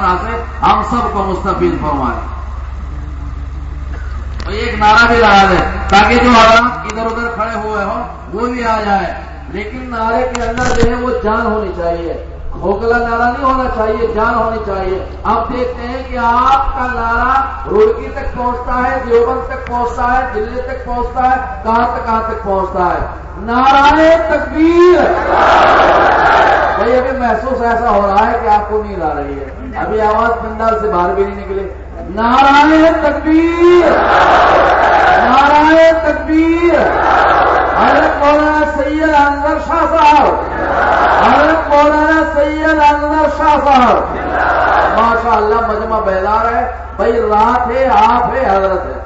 تعالیٰ سے ہم سب کو مستفید فرمائے۔ ایک نعرہ بھی لگا دے تاکہ جو حضرات ادھر ادھر کھڑے ہوئے ہوں، وہ بھی آ جائے لیکن نعرے کے اندر جو ہے، وہ جان ہونی چاہیے۔ کھوکھلا نعرہ نہیں ہونا چاہیے، جان ہونی چاہیے۔ اب دیکھتے ہیں کہ آپ کا نعرہ روڑکی تک پہنچتا ہے، دیوبند تک پہنچتا ہے، دلی تک پہنچتا ہے، کہاں تک کہاں تک پہنچتا ہے۔ نعرہ تکبیر۔ بھائی، ابھی محسوس ایسا ہو رہا ہے کہ آپ کو نیند آ رہی ہے۔ ابھی آواز پنڈال سے باہر بھی نہیں نکلے۔ نعرہ تکبیر! نعرہ تکبیر! حضرت مولانا سید انضر شاہ صاحب! حضرت مولانا سید انضر شاہ صاحب! ماشاء اللہ مجمع بیدار ہے۔ بھائی، رات ہے، آپ ہے، حضرت ہے۔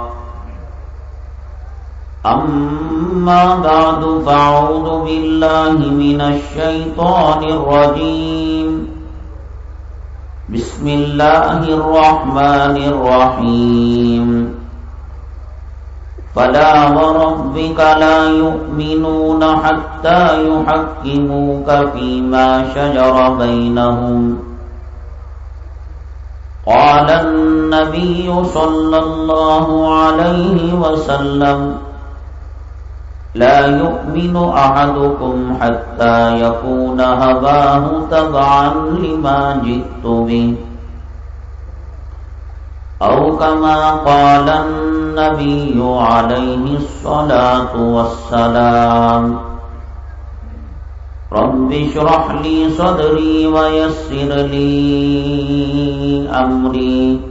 أما بعد فأعوذ بالله من الشيطان الرجيم. بسم الله الرحمن الرحيم. فلا وربك لا يؤمنون حتى يحكموك فيما شجر بينهم. قال النبي صلى الله عليه وسلم لا يؤمن أحدكم حتى يكون هباه تبعا لما جئت به. أو كما قال النبي عليه الصلاة والسلام رب شرح لي صدري ويسر لي أمري.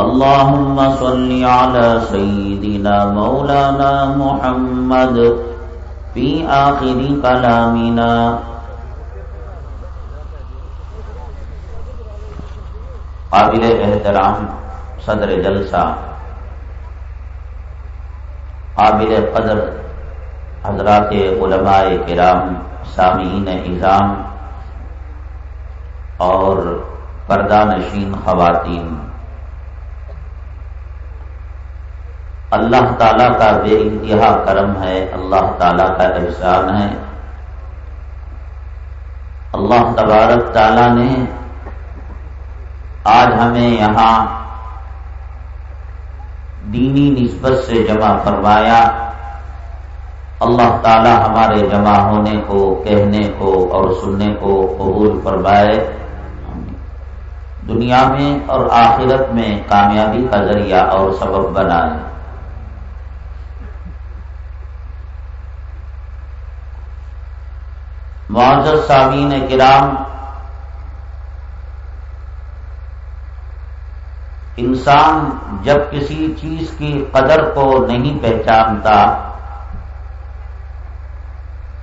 اللهم صل على سيدنا مولانا محمد في آخر كلامنا. قابل احترام صدر جلسہ، قابل قدر حضرات علماء کرام، سامعین اظام اور پردہ نشین خواتین۔ اللہ تعالیٰ کا بے انتہا کرم ہے، اللہ تعالیٰ کا احسان ہے۔ اللہ تبارک تعالیٰ نے آج ہمیں یہاں دینی نسبت سے جمع فرمایا۔ اللہ تعالیٰ ہمارے جمع ہونے کو، کہنے کو اور سننے کو قبول فرمائے۔ دنیا میں اور آخرت میں کامیابی کا ذریعہ اور سبب بنائے۔ معذر سامعین کرام، انسان جب کسی چیز کی قدر کو نہیں پہچانتا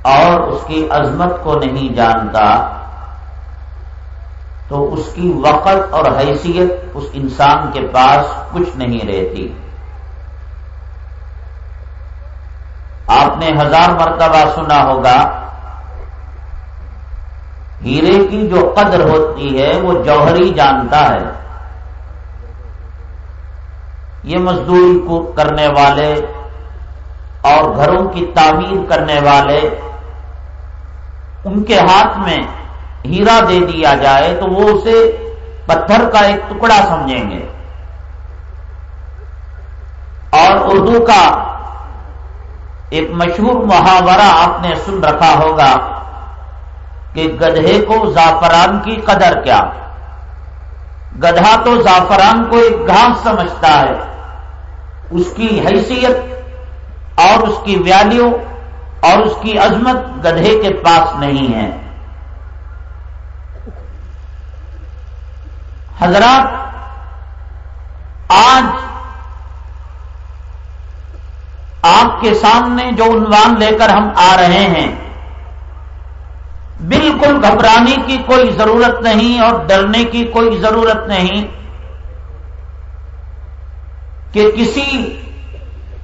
اور اس کی عظمت کو نہیں جانتا، تو اس کی وقت اور حیثیت اس انسان کے پاس کچھ نہیں رہتی۔ آپ نے ہزار مرتبہ سنا ہوگا ہیرے کی جو قدر ہوتی ہے وہ جوہری جانتا ہے۔ یہ مزدوری کو کرنے والے اور گھروں کی تعمیر کرنے والے ان کے ہاتھ میں ہیرا دے دیا جائے تو وہ اسے پتھر کا ایک ٹکڑا سمجھیں گے۔ اور اردو کا ایک مشہور محاورہ آپ نے سن رکھا ہوگا۔ کہ گدھے کو زعفران کی قدر کیا؟ گدھا تو زعفران کو ایک گھاس سمجھتا ہے۔ اس کی حیثیت اور اس کی ویلیو اور اس کی عظمت گدھے کے پاس نہیں ہے۔ حضرات، آج آپ کے سامنے جو عنوان لے کر ہم آ رہے ہیں بالکل گھبرانے کی کوئی ضرورت نہیں اور ڈرنے کی کوئی ضرورت نہیں کہ کسی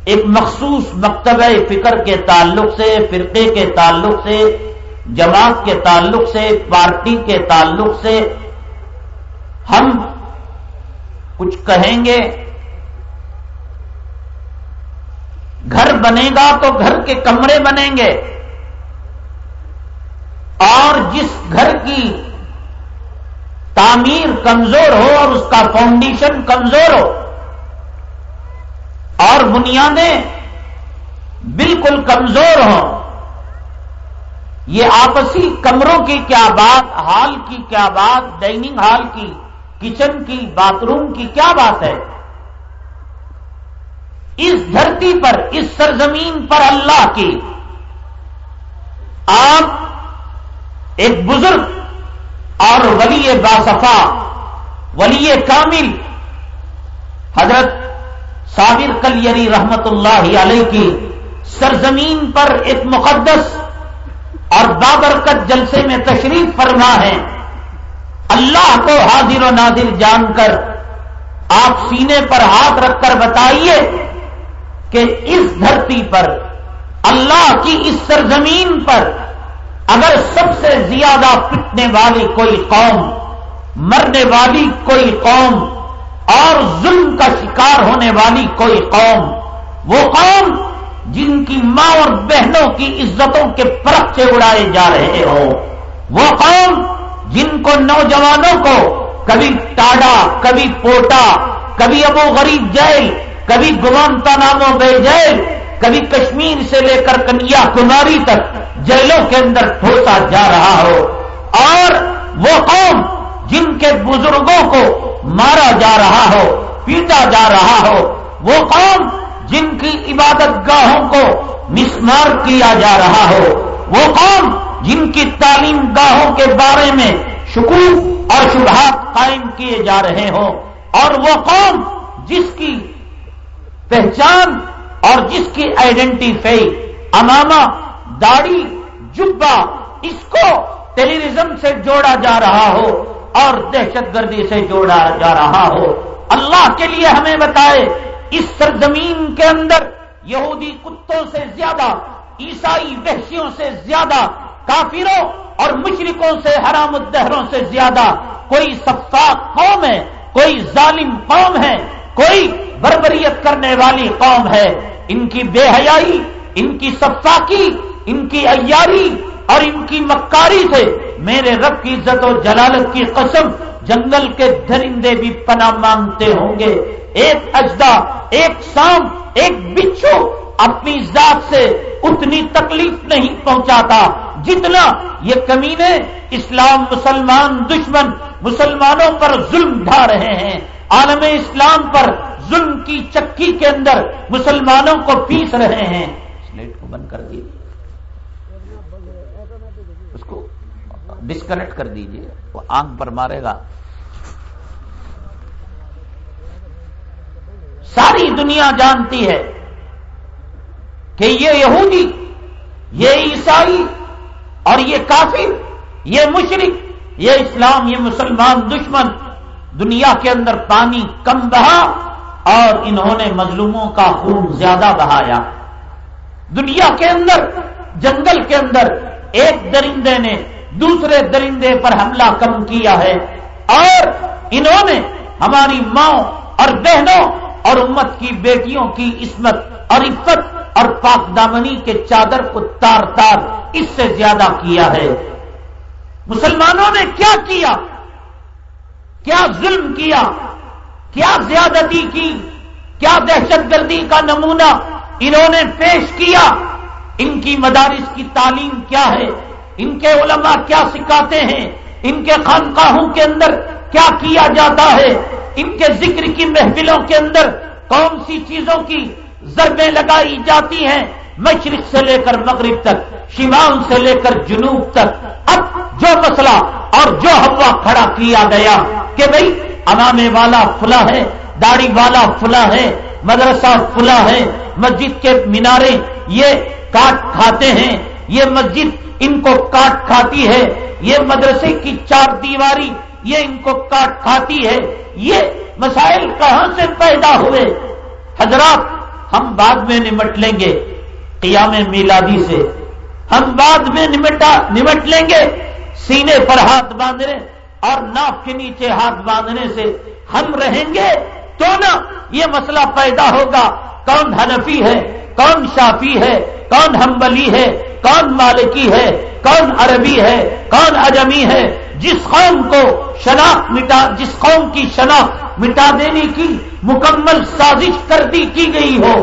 ایک مخصوص مکتبہ فکر کے تعلق سے، فرقے کے تعلق سے، جماعت کے تعلق سے، پارٹی کے تعلق سے ہم کچھ کہیں گے، گھر بنے گا تو گھر کے کمرے بنیں گے۔ اور جس گھر کی تعمیر کمزور ہو اور اس کا فاؤنڈیشن کمزور ہو اور بنیادیں بالکل کمزور ہوں، یہ آپسی کمروں کی کیا بات، ہال کی کیا بات، ڈائننگ ہال کی، کچن کی، باتھ روم کی کیا بات ہے؟ اس دھرتی پر، اس سرزمین پر اللہ کی، آپ ایک بزرگ اور ولی باصفا، ولی کامل، حضرت صابر کلیری رحمت اللہ علیہ کی سرزمین پر ایک مقدس اور بابرکت جلسے میں تشریف فرما ہے۔ اللہ کو حاضر و نادر جان کر آپ سینے پر ہاتھ رکھ کر بتائیے کہ اس دھرتی پر، اللہ کی اس سرزمین پر اگر سب سے زیادہ پٹنے والی کوئی قوم، مرنے والی کوئی قوم اور ظلم کا شکار ہونے والی کوئی قوم، وہ قوم جن کی ماں اور بہنوں کی عزتوں کے پرخ سے اڑائے جا رہے ہو، وہ قوم جن کو نوجوانوں کو کبھی ٹاڈا، کبھی پوٹا، کبھی ابو غریب جیل، کبھی گمانتا ناموں بے جیل، کبھی کشمیر سے لے کر کنیا کماری تک جیلوں کے اندر ٹھوسا جا رہا ہو اور وہ قوم جن کے بزرگوں کو مارا جا رہا ہو، پیٹا جا رہا ہو، وہ قوم جن کی عبادت گاہوں کو مسمار کیا جا رہا ہو، وہ قوم جن کی تعلیم گاہوں کے بارے میں شکوف اور شبہات قائم کیے جا رہے ہوں اور وہ قوم جس کی پہچان اور جس کی آئیڈینٹیفائی امامہ، داڑھی جبا اس کو ٹیلیویژن سے جوڑا جا رہا ہو اور دہشت گردی سے جوڑا جا رہا ہو۔ اللہ کے لیے ہمیں بتائے، اس سرزمین کے اندر یہودی کتوں سے زیادہ، عیسائی وحشیوں سے زیادہ، کافروں اور مشرکوں سے، حرام الدہروں سے زیادہ، کوئی صفاق قوم ہے، کوئی ظالم قوم ہے، کوئی بربریت کرنے والی قوم ہے۔ ان کی بے حیائی، ان کی صفاقی ان کی ایاری اور ان کی مکاری سے میرے رب کی عزت و جلالت کی قسم جنگل کے درندے بھی پناہ مانگتے ہوں گے۔ ایک اجدا ایک سام، ایک بچھو اپنی ذات سے اتنی تکلیف نہیں پہنچاتا جتنا یہ کمینے اسلام مسلمان دشمن مسلمانوں پر ظلم ڈھا رہے ہیں۔ عالم اسلام پر ظلم کی چکی کے اندر مسلمانوں کو پیس رہے ہیں۔ سلیٹ کو بند کر دیے اس کو ڈسکنیکٹ کر دیجیے، وہ آنکھ پر مارے گا۔ ساری دنیا جانتی ہے کہ یہ یہودی، یہ عیسائی اور یہ کافر، یہ مشرق یہ اسلام، یہ مسلمان دشمن، دنیا کے اندر پانی کم بہا اور انہوں نے مظلوموں کا خون زیادہ بہایا۔ دنیا کے اندر، جنگل کے اندر ایک درندے نے دوسرے درندے پر حملہ کم کیا ہے اور انہوں نے ہماری ماں اور بہنوں اور امت کی بیٹیوں کی عصمت اور عفت اور پاک دامنی کے چادر کو تار تار اس سے زیادہ کیا ہے۔ مسلمانوں نے کیا کیا؟ کیا ظلم کیا؟ کیا زیادتی کی؟ کیا دہشت گردی کا نمونہ انہوں نے پیش کیا؟ ان کی مدارس کی تعلیم کیا ہے؟ ان کے علماء کیا سکھاتے ہیں؟ ان کے خانقاہوں کے اندر کیا کیا جاتا ہے؟ ان کے ذکر کی محفلوں کے اندر کون سی چیزوں کی ضربیں لگائی جاتی ہیں؟ مشرق سے لے کر مغرب تک، شمال سے لے کر جنوب تک۔ اب جو مسئلہ اور جو ہوا کھڑا کیا گیا کہ بھئی امامے والا فلا ہے، داڑھی والا فلا ہے، مدرسہ فلا ہے، مسجد کے مینارے یہ کاٹ کھاتے ہیں یہ مسجد ان کو کاٹ کھاتی ہے، یہ مدرسے کی چار دیواری یہ ان کو کاٹ کھاتی ہے، یہ مسائل کہاں سے پیدا ہوئے؟ حضرات، ہم بعد میں نمٹ لیں گے قیام میلادی سے۔ ہم بعد میں نمٹا، نمٹ لیں گے۔ سینے پر ہاتھ باندھنے اور ناف کے نیچے ہاتھ باندھنے سے ہم رہیں گے۔ تو نا یہ مسئلہ پیدا ہوگا؟ کون حنفی ہے؟ کون شافی ہے؟ کون ہمبلی ہے؟ کون مالکی ہے؟ کون عربی ہے؟ کون اجمی ہے؟ جس قوم کو شناخت مٹا، جس قوم کی شناخت مٹا دینے کی مکمل سازش کر دی کی گئی ہو،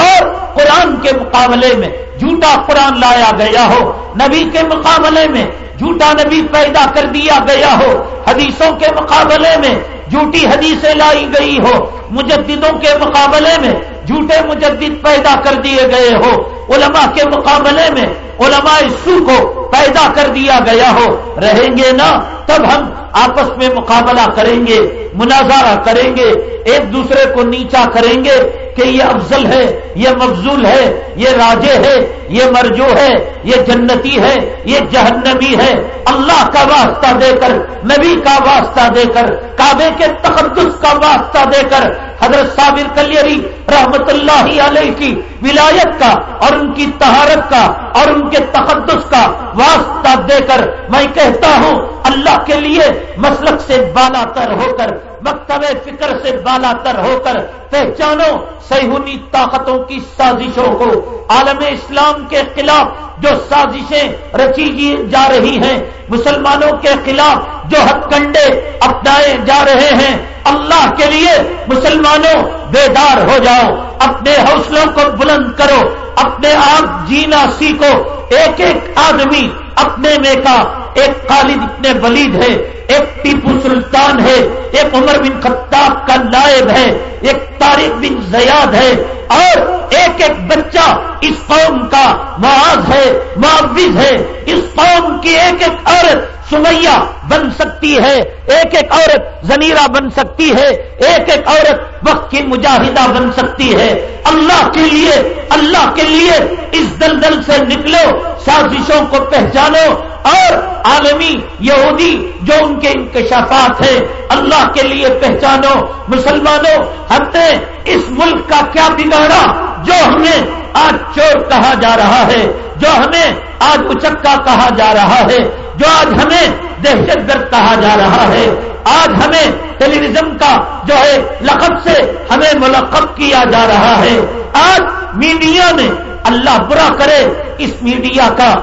اور قرآن کے مقابلے میں جھوٹا قرآن لایا گیا ہو، نبی کے مقابلے میں جھوٹا نبی پیدا کر دیا گیا ہو۔ حدیثوں کے مقابلے میں جھوٹی حدیثیں لائی گئی ہو۔ مجددوں کے مقابلے میں جھوٹے مجدد پیدا کر دیے گئے ہو۔ علماء کے مقابلے میں علماء سو کو پیدا کر دیا گیا ہو، رہیں گے نا، تب ہم آپس میں مقابلہ کریں گے، مناظرہ کریں گے، ایک دوسرے کو نیچا کریں گے کہ یہ افضل ہے، یہ مفضول ہے، یہ راجے ہے، یہ مرجو ہے، یہ جنتی ہے، یہ جہنمی ہے۔ اللہ کا واسطہ دے کر، نبی کا واسطہ دے کر، کعبے کے تقدس کا واسطہ دے کر، حضرت صابر کلیری رحمت اللہ علیہ کی ولایت کا اور ان کی تہارت کا اور ان کے تقدس کا واسطہ دے کر میں کہتا ہوں اللہ کے لیے مسلک سے بالا تر ہو کر مکتب فکر سے بالا تر ہو کر پہچانو سیہونی طاقتوں کی سازشوں کو۔ عالم اسلام کے خلاف جو سازشیں رچی جا رہی ہیں، مسلمانوں کے خلاف جو ہتھ کنڈے اپنائے جا رہے ہیں۔ اللہ کے لیے مسلمانوں بیدار ہو جاؤ، اپنے حوصلوں کو بلند کرو، اپنے آپ جینا سیکھو۔ ایک ایک آدمی اپنے میں کا، ایک خالد اتنے ولید ہے، ایک ٹیپو سلطان ہے۔ ایک عمر بن خطاب کا نائب ہے، ایک طارق بن زیاد ہے اور ایک ایک بچہ اس قوم کا معاذ ہے معاوض ہے۔ اس قوم کی ایک ایک عورت سمیہ بن سکتی ہے، ایک ایک عورت زنیرہ بن سکتی ہے، ایک ایک عورت وقت کی مجاہدہ بن سکتی ہے۔ اللہ کے لیے، اللہ کے لیے اس دلدل سے نکلو، سازشوں کو پہچانو اور عالمی یہودی جو ان کے انکشافات ہیں، اللہ کے لیے پہچانو مسلمانوں ہم نے اس ملک کا کیا بگاڑا جو ہمیں آج چور کہا جا رہا ہے، جو ہمیں آج اچکا کہا جا رہا ہے، جو آج ہمیں دہشت گرد کہا جا رہا ہے۔ آج ہمیں ٹیلی ویژن کا جو ہے لقب سے ہمیں ملقب کیا جا رہا ہے۔ آج میڈیا نے اللہ برا کرے اس میڈیا کا۔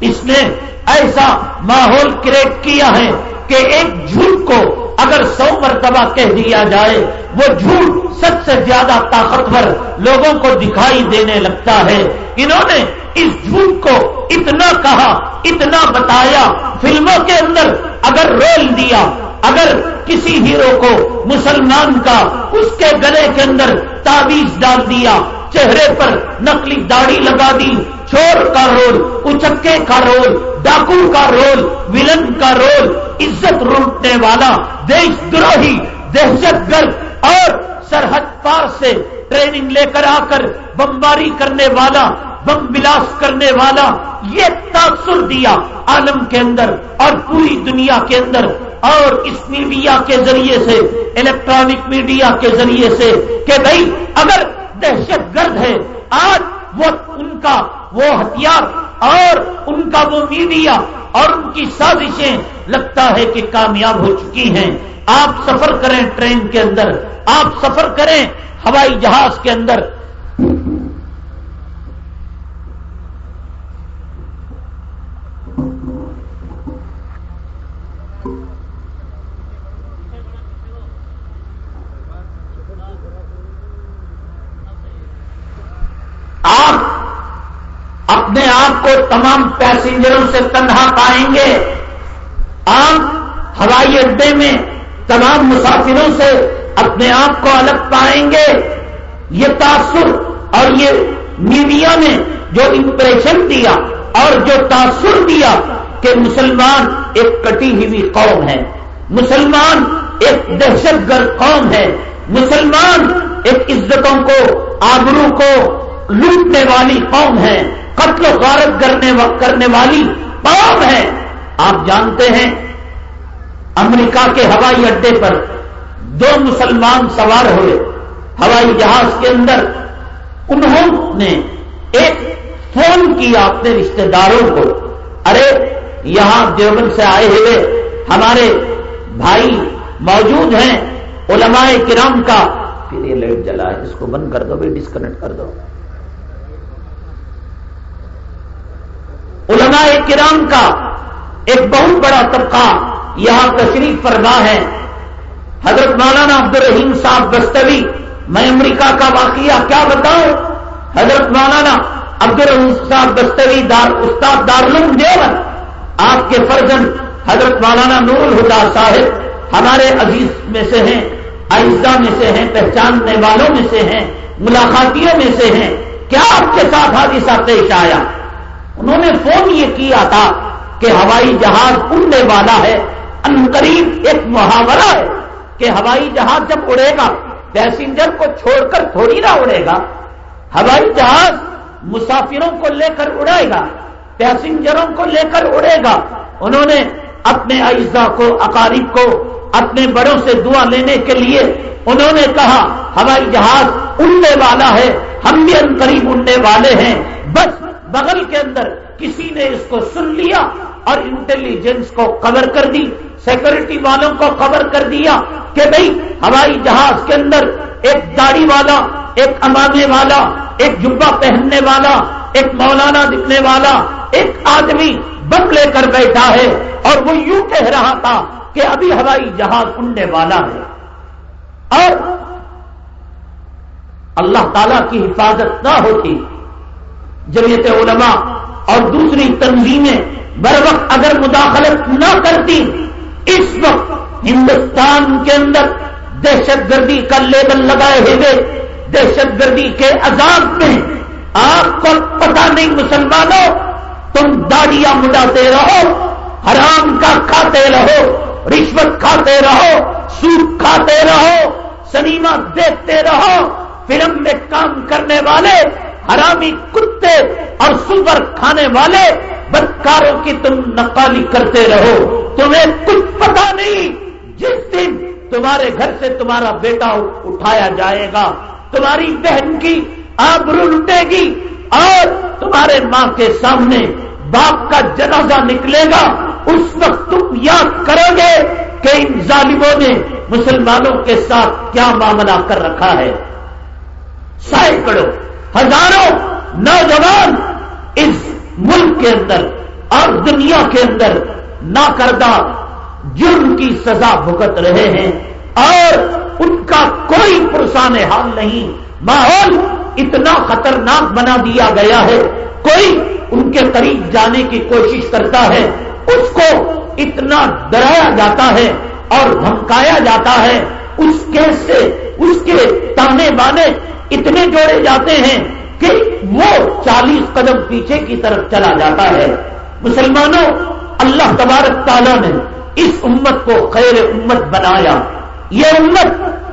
اس نے ایسا ماحول کریٹ کیا ہے کہ ایک جھوٹ کو اگر سو مرتبہ کہہ دیا جائے، وہ جھوٹ سب سے زیادہ طاقتور لوگوں کو دکھائی دینے لگتا ہے۔ انہوں نے اس جھوٹ کو اتنا کہا، اتنا بتایا، فلموں کے اندر اگر رول دیا، اگر کسی ہیرو کو مسلمان کا اس کے گلے کے اندر تعویذ ڈال دیا، چہرے پر نقلی داڑھی لگا دی چور کا رول، اچکے کا رول، ڈاکو کا رول، ولن کا رول، عزت لوٹنے والا، دیش دروہی، دہشت گرد اور سرحد پار سے ٹریننگ لے کر آ کر بمباری کرنے والا، بم بلاس کرنے والا، یہ تاثر دیا عالم کے اندر اور پوری دنیا کے اندر اور اس میڈیا کے ذریعے سے، الیکٹرانک میڈیا کے ذریعے سے کہ بھائی اگر دہشت گرد ہے، آج وہ ان کا وہ ہتھیار اور ان کا وہ میڈیا اور ان کی سازشیں لگتا ہے کہ کامیاب ہو چکی ہیں۔ آپ سفر کریں ٹرین کے اندر، آپ سفر کریں ہوائی جہاز کے اندر اپنے آپ کو تمام پیسنجروں سے تنہا پائیں گے۔ آپ ہوائی اڈے میں تمام مسافروں سے اپنے آپ کو الگ پائیں گے۔ یہ تاثر اور یہ میڈیا نے جو امپریشن دیا اور جو تاثر دیا کہ مسلمان ایک کٹی ہوئی قوم ہے۔ مسلمان ایک دہشت گرد قوم ہے۔ مسلمان ایک عزتوں کو، آبرو کو لوٹنے والی قوم ہے۔ قتل و غارت کرنے والی قوم ہے۔ آپ جانتے ہیں، امریکہ کے ہوائی اڈے پر دو مسلمان سوار ہوئے۔ ہوائی جہاز کے اندر انہوں نے ایک فون کیا اپنے رشتہ داروں کو۔ ارے، یہاں دیوبند سے آئے ہوئے ہمارے بھائی موجود ہیں، علماء کرام کا۔ پھر یہ لائٹ جلا ہے، اس کو بند کر دو بھی ڈسکنیکٹ کر دو۔ علماء کرام کا ایک بہت بڑا طبقہ یہاں تشریف فرما ہے۔ حضرت مولانا عبد الرحیم صاحب دستوی، میں امریکہ کا واقعہ کیا بتاؤں؟ حضرت مولانا عبد الرحیم صاحب دستوی، دار، استاد دارالم دیون آپ کے فرزن حضرت مولانا نور الہدا صاحب ہمارے عزیز میں سے ہیں آئزہ میں سے ہیں، پہچاننے والوں میں سے ہیں، ملاقاتیوں میں سے ہیں۔ کیا آپ کے ساتھ حادثہ پیش آیا؟ انہوں نے فون یہ کیا تھا کہ ہوائی جہاز اڑنے والا ہے ان قریب ایک محاورہ ہے کہ ہوائی جہاز جب اڑے گا، پیسنجر کو چھوڑ کر تھوڑی نہ اڑے گا۔ ہوائی جہاز مسافروں کو لے کر اڑائے گا، پیسنجروں کو لے کر اڑے گا۔ انہوں نے اپنے اعزا کو، اقارب کو اپنے بڑوں سے دعا لینے کے لیے انہوں نے کہا، ہوائی جہاز اڑنے والا ہے، ہم بھی ان قریب اڑنے والے ہیں، بس بغل کے اندر کسی نے اس کو سن لیا اور انٹیلیجنس کو کور کر دی سیکورٹی والوں کو کور کر دیا کہ بھئی ہوائی جہاز کے اندر ایک داڑھی والا، ایک امانے والا، ایک جبا پہننے والا، ایک مولانا دکھنے والا، ایک آدمی بم لے کر بیٹھا ہے اور وہ یوں کہہ رہا تھا کہ ابھی ہوائی جہاز اڑنے والا ہے۔ اور اللہ تعالی کی حفاظت نہ ہوتی جمعیت علماء اور دوسری تنظیمیں بر وقت اگر مداخلت نہ کرتی، اس وقت ہندوستان کے اندر دہشت گردی کا لیبل لگائے ہوئے دہشت گردی کے عذاب میں آپ کو پتا نہیں مسلمانوں، تم داڑیاں مڈاتے رہو، حرام کا کھاتے رہو، رشوت کھاتے رہو سوٹ کھاتے رہو، سنیما دیکھتے رہو، فلم میں کام کرنے والے حرامی کتے اور سور کھانے والے بدکاروں کی تم نقالی کرتے رہو۔ تمہیں کچھ پتا نہیں جس دن تمہارے گھر سے تمہارا بیٹا اٹھایا جائے گا۔ تمہاری بہن کی آبرو لٹے گی اور تمہارے ماں کے سامنے باپ کا جنازہ نکلے گا۔ اس وقت تم یاد کرو گے کہ ان ظالموں نے مسلمانوں کے ساتھ کیا معاملہ کر رکھا ہے۔ سینکڑوں ہزاروں نوجوان اس ملک کے اندر اور دنیا کے اندر نہ کردہ جرم کی سزا بھگت رہے ہیں اور ان کا کوئی پرسان حال نہیں۔ ماحول اتنا خطرناک بنا دیا گیا ہے۔ کوئی ان کے قریب جانے کی کوشش کرتا ہے۔ اس کو اتنا ڈرایا جاتا ہے اور دھمکایا جاتا ہے۔ اس کے سے اس کے تانے بانے اتنے جوڑے جاتے ہیں کہ وہ چالیس قدم پیچھے کی طرف چلا جاتا ہے۔ مسلمانوں، اللہ تبارک تعالیٰ نے اس امت کو خیر امت بنایا۔ یہ امت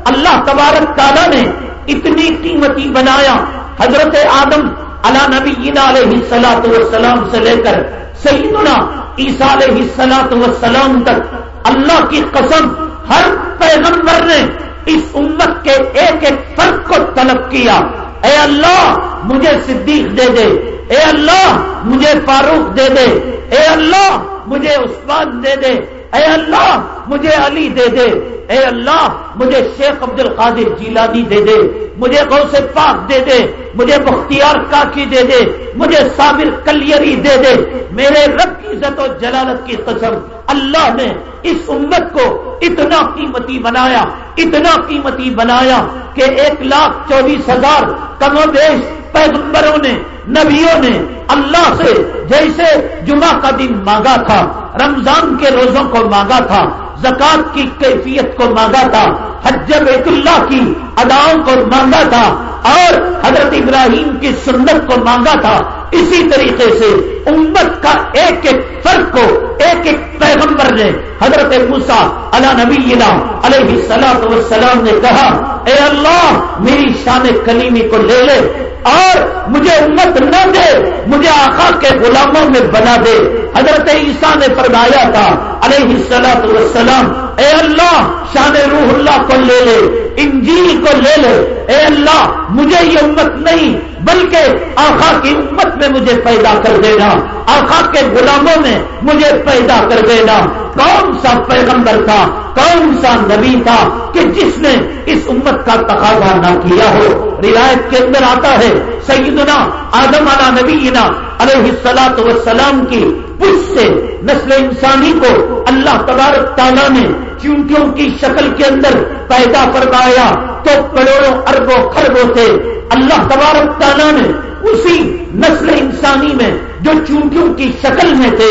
اللہ تبارک تعالیٰ نے اتنی قیمتی بنایا۔ حضرت آدم علا نبی علیہ سلاۃ وسلام سے لے کر سیدنا عیسیٰ علیہ سلاۃ وسلام تک اللہ کی قسم ہر پیغمبر نے اس امت کے ایک ایک فرق کو طلب کیا۔ اے اللہ، مجھے صدیق دے دے۔ اے اللہ، مجھے فاروق دے دے۔ اے اللہ، مجھے عثمان دے دے۔ اے اللہ، مجھے علی دے دے۔ اے اللہ، مجھے شیخ عبد القادر جیلانی دے دے۔ مجھے غوث پاک دے دے۔ مجھے مختیار کاکی دے دے۔ مجھے صابر کلیری دے دے۔ میرے رب کی عزت و جلالت کی قسم، اللہ نے اس امت کو اتنا قیمتی بنایا۔ اتنا قیمتی بنایا کہ ایک لاکھ چوبیس ہزار کم و بیش پیغمبروں نے، نبیوں نے اللہ سے جیسے جمعہ کا دن مانگا تھا، رمضان کے روزوں کو مانگا تھا زکات کی کیفیت کو مانگا تھا، حج بیت اللہ کی اداؤں کو مانگا تھا اور حضرت ابراہیم کی سنت کو مانگا تھا۔ اسی طریقے سے امت کا ایک ایک فرق کو ایک ایک پیغمبر نے حضرت موسا اللہ نبی علیہ سلاد وسلام نے کہا، اے اللہ، میری شان کلیمی کو لے لے اور مجھے امت نہ دے، مجھے آقا کے غلاموں میں بنا دے۔ حضرت عیسیٰ نے فرمایا تھا، علیہ السلام والسلام اے اللہ، شان روح اللہ کو لے لے، انجیل کو لے لے۔ اے اللہ، مجھے یہ امت نہیں، بلکہ آخا کی امت میں مجھے پیدا کر دینا۔ آخا کے غلاموں میں مجھے پیدا کر دینا۔ کون سا پیغمبر تھا، کون سا نبی تھا کہ جس نے اس امت کا تقاضا نہ کیا ہو؟ روایت کے اندر آتا ہے، سیدنا آدم علا نبینا علیہ السلاط وسلام کی پش سے نسل انسانی کو اللہ تبارک تعالیٰ نے چونٹیوں کی شکل کے اندر پیدا فرمایا تو کروڑوں اربوں خربوں سے اللہ تبارک تعالیٰ نے اسی نسل انسانی میں جو چونٹیوں کی شکل میں تھے،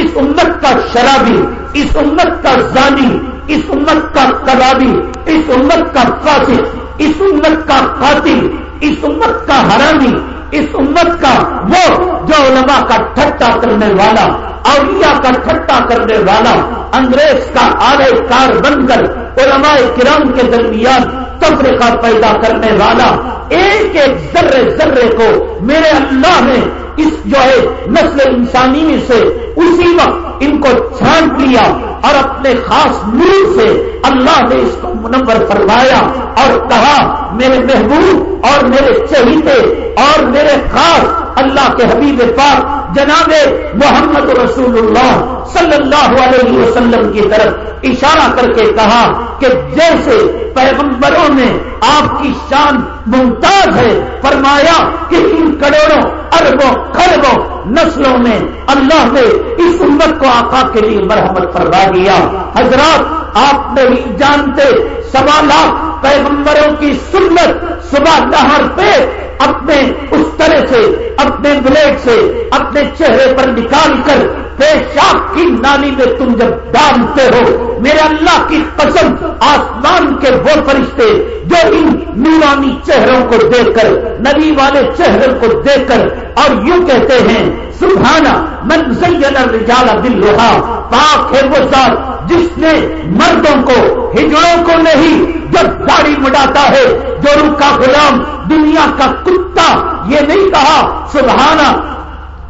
اس امت کا شرابی، اس امت کا زانی، اس امت کا کبابی، اس امت کا فاسق، اس امت کا قاتل اس امت کا حرامی اس امت کا وہ جو علماء کا ٹھٹا کرنے والا، اولیاء کا ٹھٹا کرنے والا، انگریز کا آرے کار بن کر علماء کرام کے درمیان تفریقہ پیدا کرنے والا ایک ایک ذرے ذرے کو میرے اللہ نے اس جو ہے نسل انسانی میں سے اسی وقت ان کو چھانٹ لیا اور اپنے خاص نور سے اللہ نے اس کو منور فرمایا اور کہا، میرے محبوب اور میرے چہیتے اور میرے خاص اللہ کے حبیب پاک جناب محمد رسول اللہ صلی اللہ علیہ وسلم کی طرف اشارہ کر کے کہا کہ جیسے پیغمبروں نے آپ کی شان ممتاز ہے۔ فرمایا کہ ان کروڑوں اربوں خربوں نسلوں میں اللہ نے اس امت کو آقا کے لیے مرحمت فرما دیا۔ حضرات، آپ نہیں جانتے سوا لاکھ پیغمبروں کی سنت صبح نہر پہ اپنے اس طرح سے، اپنے بلیڈ سے، اپنے چہرے پر نکال کر پیشاب کی نالی میں تم جب ڈالتے ہو میرے اللہ کی قسم آسمان کے وہ فرشتے جو ان نورانی چہروں کو دیکھ کر، نبی والے چہروں کو دیکھ کر اور یوں کہتے ہیں سبحانہ من زین الرجال دل رہا پاک ہے وہ ذات جس نے مردوں کو ہجڑوں کو نہیں، جب داڑھی مڈاتا ہے، جو ان کا غلام دنیا کا کتا، یہ نہیں کہا سبحانہ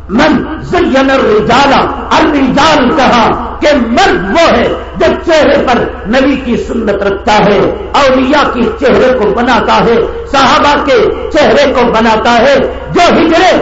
من زین الرجال الرجال کہا۔ کہ مرد وہ ہے جو چہرے پر نبی کی سنت رکھتا ہے، اولیاء کی چہرے کو بناتا ہے، صحابہ کے چہرے کو بناتا ہے، جو ہجرے،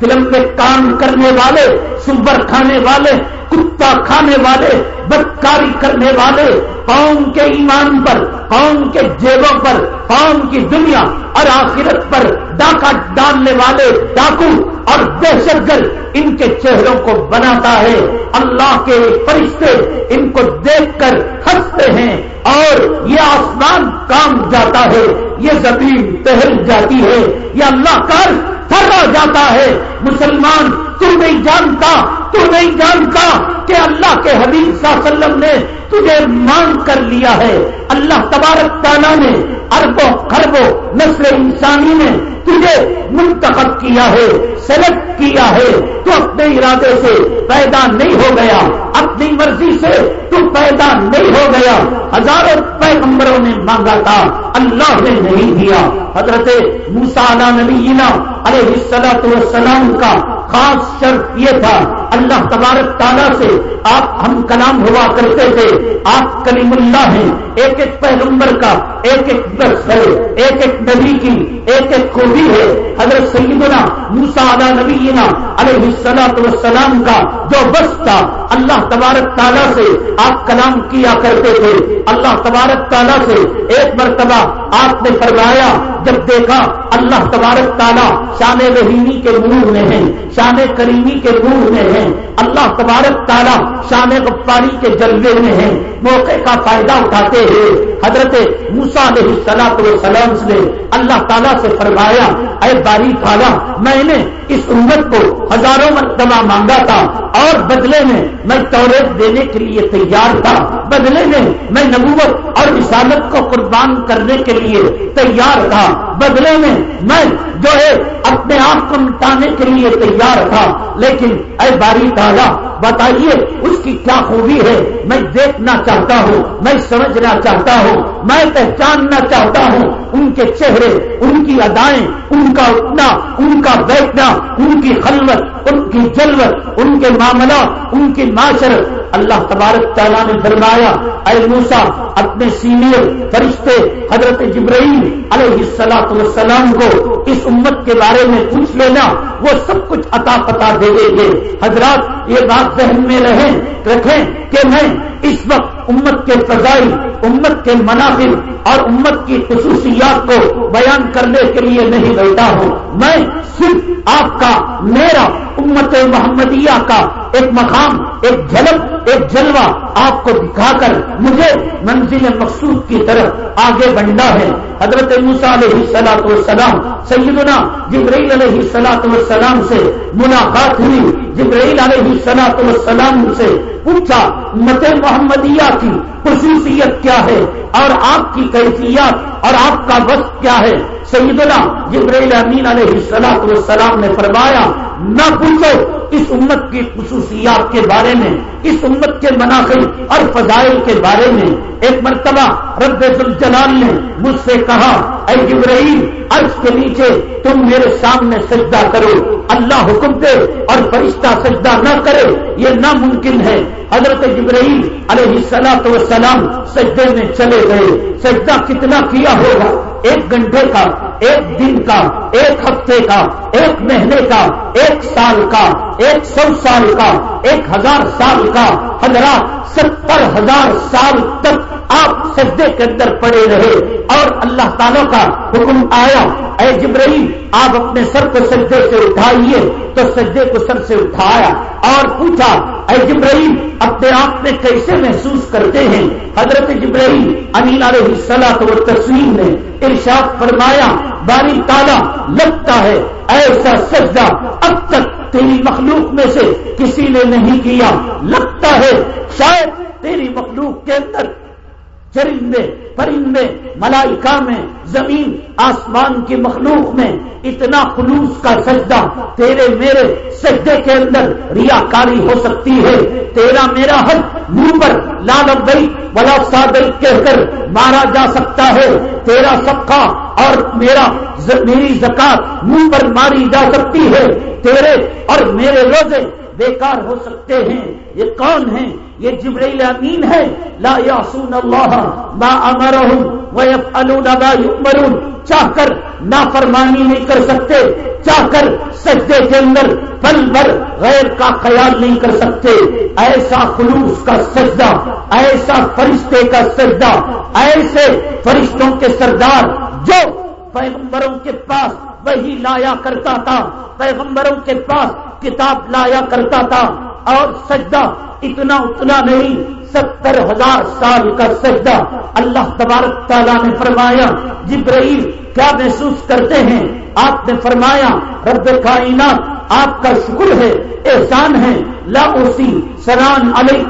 فلم میں کام کرنے والے سبر کھانے والے کتا کھانے والے، بدکاری کرنے والے، قوم کے ایمان پر، قوم کے جیبوں پر، قوم کی دنیا اور آخرت پر ڈاکہ ڈالنے والے ڈاکو اور دہشت گرد ان کے چہروں کو بناتا ہے۔ اللہ کے فرشتے ان کو دیکھ کر ہنستے ہیں اور یہ آسمان کام جاتا ہے، یہ زمین پہل جاتی ہے، یہ اللہ کر جاتا ہے۔ مسلمان، تو نہیں جانتا، تو نہیں جانتا کہ اللہ کے حبیب صلی اللہ علیہ وسلم نے تجھے مانگ کر لیا ہے۔ اللہ تبارک تعالیٰ نے اربوں خربوں نسل انسانی نے تجھے منتخب کیا ہے سلیکٹ کیا ہے۔ تو اپنے ارادے سے پیدا نہیں ہو گیا، اپنی مرضی سے تو پیدا نہیں ہو گیا۔ ہزاروں پیغمبروں نے مانگا تھا، اللہ نے نہیں دیا۔ حضرت موسانا نبی علیہ السلط والسلام کا خاص شرط یہ تھا، اللہ تبارک تعالیٰ سے آپ ہم کلام ہوا کرتے تھے، آپ کلیم اللہ ہیں، ایک ایک پیغمبر کا، ایک ایک درس ہے ایک ایک نبی کی، ایک ایک خوبی ہے، حضرت سیدنا موسا علیہ نبینا علیہ السلاط والسلام کا جو بس تھا، اللہ تبارک تعالیٰ سے آپ کلام کیا کرتے تھے۔ اللہ تبارک تعالیٰ سے ایک مرتبہ آپ نے فرمایا، جب دیکھا اللہ تبارک تعالیٰ شان رحیمی کے نور میں ہیں، شان کریمی کے نور میں ہیں، اللہ تبارک تعالیٰ شان غفاری کے جلوے میں ہیں، موقع کا فائدہ اٹھاتے ہیں حضرت موسا علیہ سلاط وسلم نے اللہ تعالیٰ سے فرمایا، اے باری تعالیٰ، میں نے اس امت کو ہزاروں مرتبہ مانگا تھا اور بدلے میں میں توریت دینے کے لیے تیار تھا۔ بدلے میں میں نبوت اور رسالت کو قربان کرنے کے لیے تیار تھا۔ بدلے میں میں جو ہے اپنے آپ کو مٹانے کے لیے تیار تھا۔ لیکن اے باری تعالیٰ، بتائیے اس کی کیا خوبی ہے؟ میں دیکھنا چاہتا ہوں، میں سمجھنا چاہتا ہوں، میں پہچاننا چاہتا ہوں، ان کے چہرے، ان کی ادائیں، ان کا اٹھنا، ان کا بیٹھنا، ان کی خلوت، ان کی جلوت، ان کے معاملات ان کی معاشرت۔ اللہ تبارک تعالیٰ نے فرمایا، اے موسا اپنے سینئر فرشتے، حضرت جبرائیل علیہ السلاط والسلام کو اس امت کے بارے میں پوچھ لینا، وہ سب کچھ عطا پتا دے دیں گے۔ حضرات، یہ بات ذہن میں رہیں، رکھیں کہ میں اس وقت امت کے فضائی امت کے منافل اور امت کی خصوصیات کو بیان کرنے کے لیے نہیں بیٹھا ہوں۔ میں صرف آپ کا، میرا امت محمدیہ کا ایک مقام، ایک جھلک ایک جلوہ آپ کو دکھا کر مجھے منزل مقصود کی طرف آگے بڑھنا ہے۔ حضرت موسا علیہ سلاط والسلام، سیدنا جبرائیل علیہ سلاط والسلام سے ملاقات ہوئی۔ جبرائیل علیہ سلاط والسلام سے پوچھا مت محمدیہ کی خصوصیت کیا ہے؟ اور آپ کی کیفیات اور آپ کا وقت کیا ہے؟ سیدنا جبریل امین علیہ السلاط والسلام نے فرمایا، نہ پوچھو اس امت کی خصوصیات کے بارے میں، اس امت کے مناقب اور فضائل کے بارے میں ایک مرتبہ رب الجلال نے مجھ سے کہا، اے جبرائیل عرض کے نیچے تم میرے سامنے سجدہ کرو۔ اللہ حکم دے اور فرشتہ سجدہ نہ کرے، یہ ناممکن ہے۔ حضرت جبرائیل علیہ السلاط وسلام سجدے میں چلے گئے۔ سجدہ کتنا کیا ہوگا؟ ایک گھنٹے کا ایک دن کا ایک ہفتے کا ایک مہینے کا ایک سال کا ایک سو سال کا، ایک ہزار سال کا، حضرات ستر ہزار سال تک آپ سجدے کے اندر پڑے رہے۔ اور اللہ تعالیٰ کا حکم آیا، اے جبرائیل، آپ اپنے سر کو سجدے سے اٹھائیے۔ تو سجدے کو سر سے اٹھایا اور پوچھا، اے جبرائیل، اپنے آپ میں کیسے محسوس کرتے ہیں؟ حضرت جبرائیل انیل علیہ سلاط و تصویر نے ارشاد فرمایا، باری تالا لگتا ہے، ایسا سجدہ اب تک تیری مخلوق میں سے کسی نے نہیں کیا، لگتا ہے شاید تیری مخلوق کے اندر چرندے پرندے، ملائکہ میں، زمین، آسمان کی مخلوق میں اتنا خلوص کا سجدہ، تیرے میرے سجدے کے اندر ریاکاری ہو سکتی ہے۔ تیرا میرا حق منہ پر لال ابئی بلا سادل کہہ کر مارا جا سکتا ہے۔ تیرا سبقہ اور میرا میری زکات منہ پر ماری جا سکتی ہے۔ تیرے اور میرے روزے بیکار ہو سکتے ہیں۔ یہ کون ہیں؟ یہ جبرائیل امین ہے۔ لا یاسون اللہ ما امرہم ویفعلون ما یؤمرون۔ چاہ کر نافرمانی نہیں کر سکتے۔ چاہ کر سجدے کے اندر پل بھر غیر کا خیال نہیں کر سکتے۔ ایسا خلوص کا سجدہ، ایسا فرشتے کا سجدہ، ایسے فرشتوں کے سردار جو پیغمبروں کے پاس وہی لایا کرتا تھا۔ پیغمبروں کے پاس کتاب لایا کرتا تھا۔ اور سجدہ اتنا اتنا نہیں، ستر ہزار سال کا سجدہ۔ اللہ تبارک تعالیٰ نے فرمایا، جبرائیل کیا محسوس کرتے ہیں؟ آپ نے فرمایا، رب کائنات آپ کا شکر ہے، احسان ہے۔ لا اسی سران علی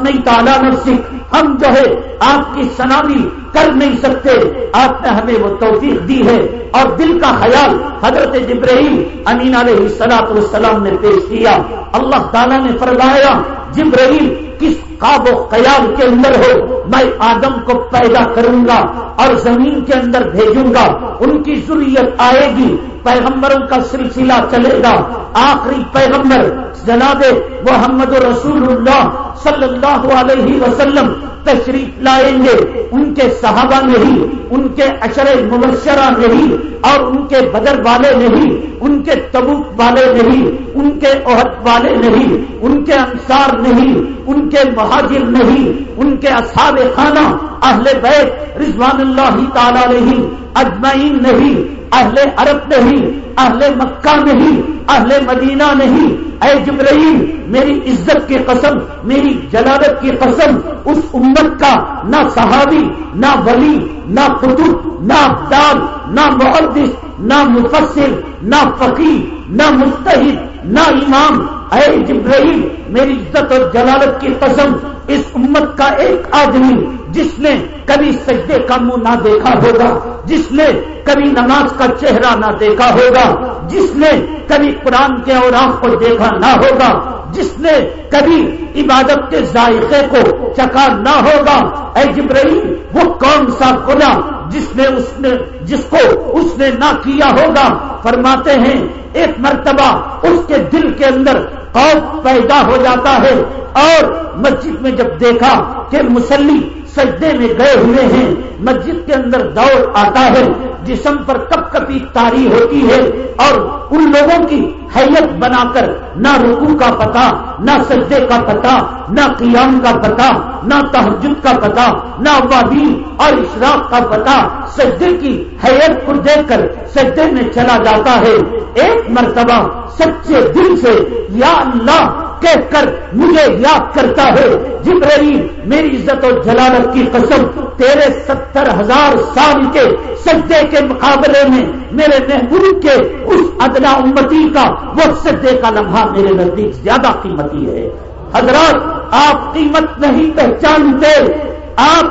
نہیں تالا نفسک۔ ہم جو ہے، آپ کی سنامی کر نہیں سکتے۔ آپ نے ہمیں وہ توفیق دی ہے۔ اور دل کا خیال حضرت جبرائیل امین علیہ سلاط السلام نے پیش کیا۔ اللہ تعالیٰ نے فرمایا، جبرائیل، کس خواب و خیال کے اندر ہو، میں آدم کو پیدا کروں گا اور زمین کے اندر بھیجوں گا۔ ان کی ضروریت آئے گی، پیغمبروں کا سلسلہ چلے گا۔ آخری پیغمبر جناب محمد رسول اللہ صلی اللہ علیہ وسلم تشریف لائیں گے۔ ان کے صحابہ نہیں، ان کے اشر مبشرہ نہیں اور ان کے بدر والے نہیں، ان کے تبوک والے نہیں، ان کے عہد والے نہیں، ان کے انصار نہیں، ان کے مہاجر نہیں، ان کے اصحاب خانہ، اہل بیت رضوان اللہ تعالی نہیں اجمعین نہیں، اہل عرب نہیں، اہل مکہ نہیں، اہل مدینہ نہیں۔ اے جبرائیل، میری عزت کی قسم، میری جلالت کی قسم، اس امت کا نہ صحابی، نہ ولی، نہ قطب نہ ابدال نہ محدث، نہ مفسر، نہ فقی نہ مستحد نہ امام۔ اے جبرائیل، میری عزت اور جلالت کی قسم، اس امت کا ایک آدمی جس نے کبھی سجدے کا منہ نہ دیکھا ہوگا، جس نے کبھی نماز کا چہرہ نہ دیکھا ہوگا، جس نے کبھی قرآن کے اور کو دیکھا نہ ہوگا، جس نے کبھی عبادت کے ذائقے کو چکا نہ ہوگا۔ اے جبرائیل، وہ کون سا خدا جس نے اس نے، جس کو اس نے نہ کیا ہوگا؟ فرماتے ہیں، ایک مرتبہ اس کے دل کے اندر خوف پیدا ہو جاتا ہے اور مسجد میں جب دیکھا کہ مسلی سجدے میں گئے ہوئے ہیں، مسجد کے اندر دور آتا ہے، جسم پر کپ کپی تاری ہوتی ہے اور ان لوگوں کی حیت بنا کر نہ رکو کا پتا، نہ سجدے کا پتا، نہ قیام کا پتا، نہ تحجد کا پتا، نہ وادی اور اشراق کا پتا۔ سجدے کی حیت کو دیکھ کر سجدے میں چلا جاتا ہے۔ ایک مرتبہ سچے دل سے یا اللہ کہہ کر مجھے یاد کرتا ہے، جبرائیل میری عزت و جلالت کی قسم، تیرے ستر ہزار سال کے سجدے کے مقابلے میں میرے محبوب کے اس ادنا امتی کا وہ سدے کا لمحہ میرے نزدیک زیادہ قیمتی ہے۔ حضرات، آپ قیمت نہیں پہچانتے، آپ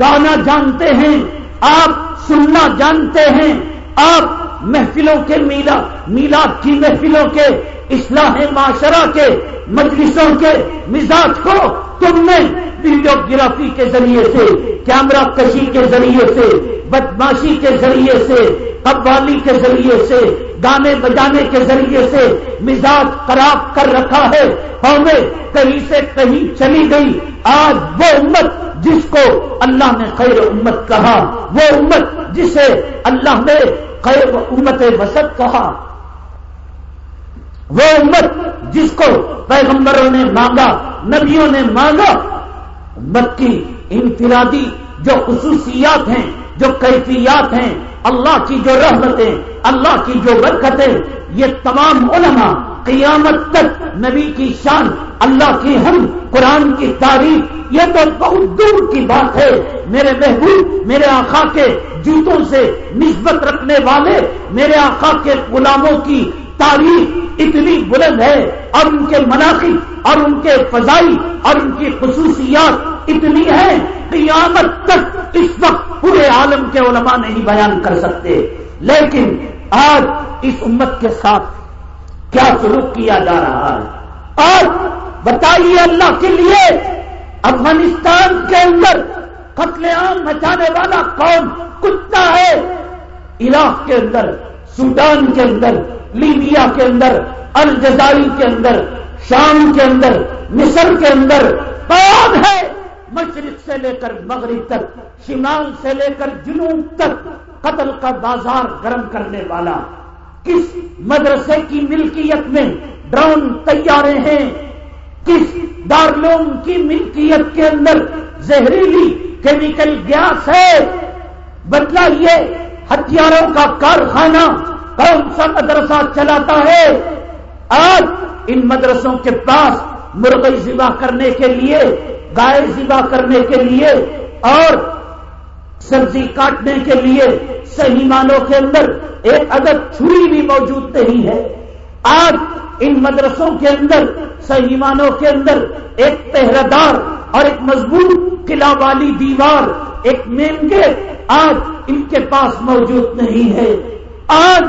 گانا جانتے ہیں، آپ سننا جانتے ہیں، آپ محفلوں کے میلا، میلاد کی محفلوں کے اصلاح معاشرہ کے، مجلسوں کے، مزاج کو تم نے ویڈیوگرافی کے ذریعے سے، کیمرہ کشی کے ذریعے سے، بدماشی کے ذریعے سے، قوالی کے ذریعے سے، گانے بجانے کے ذریعے سے مزاج خراب کر رکھا ہے۔ قومیں کہیں سے کہیں چلی گئی۔ آج وہ امت جس کو اللہ نے خیر امت کہا، وہ امت جسے اللہ نے خیر امت وسط کہا۔ وہ امت جس کو پیغمبروں نے مانگا، نبیوں نے مانگا، امت کی انفرادی جو خصوصیات ہیں، جو کیفیات ہیں، اللہ کی جو رحمتیں، اللہ کی جو برکتیں، یہ تمام علماء قیامت تک نبی کی شان، اللہ کی ہم، قرآن کی تاریخ، یہ تو بہت دور کی بات ہے۔ میرے محبوب، میرے آقا کے جوتوں سے نسبت رکھنے والے، میرے آقا کے غلاموں کی تاریخ اتنی بلند ہے اور ان کے مناقب اور ان کے فضائی اور ان کی خصوصیات اتنی ہے قیامت تک اس وقت پورے عالم کے علماء نہیں بیان کر سکتے۔ لیکن آج اس امت کے ساتھ کیا سلوک کیا جا رہا ہے؟ اور بتائیے اللہ کے لیے، افغانستان کے اندر قتل عام مچانے والا کون؟ کتا ہے۔ عراق کے اندر، سوڈان کے اندر لیبیا کے اندر، الجزائر کے اندر، شام کے اندر، مصر کے اندر کون ہے۔ مشرق سے لے کر مغرب تک، شمال سے لے کر جنوب تک قتل کا بازار گرم کرنے والا۔ کس مدرسے کی ملکیت میں ڈرون تیارے ہیں؟ کس دارلوم کی ملکیت کے اندر زہریلی کیمیکل گیس ہے؟ بدلا یہ ہتھیاروں کا کارخانہ کون سا مدرسہ چلاتا ہے۔ آج ان مدرسوں کے پاس مرغی ذبح کرنے کے لیے، گائے ذبح کرنے کے لیے اور سبزی کاٹنے کے لیے صحیح مانوں کے اندر ایک عدد چھری بھی موجود نہیں ہے۔ آج ان مدرسوں کے اندر سہیمانوں کے اندر ایک پہرادار اور ایک مضبوط قلعہ والی دیوار، ایک مین گیٹ آج ان کے پاس موجود نہیں ہے۔ آج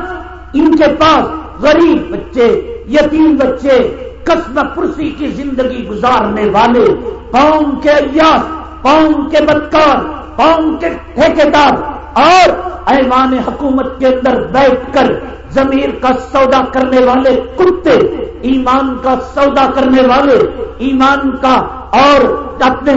ان کے پاس غریب بچے، یتیم بچے، قسم پرسی کی زندگی گزارنے والے، قوم کے ایاس قوم کے بدکار، قوم کے ٹھیکیدار اور ایوان حکومت کے اندر بیٹھ کر زمیر کا سودا کرنے والے کتے، ایمان کا سودا کرنے والے، ایمان کا اور اپنے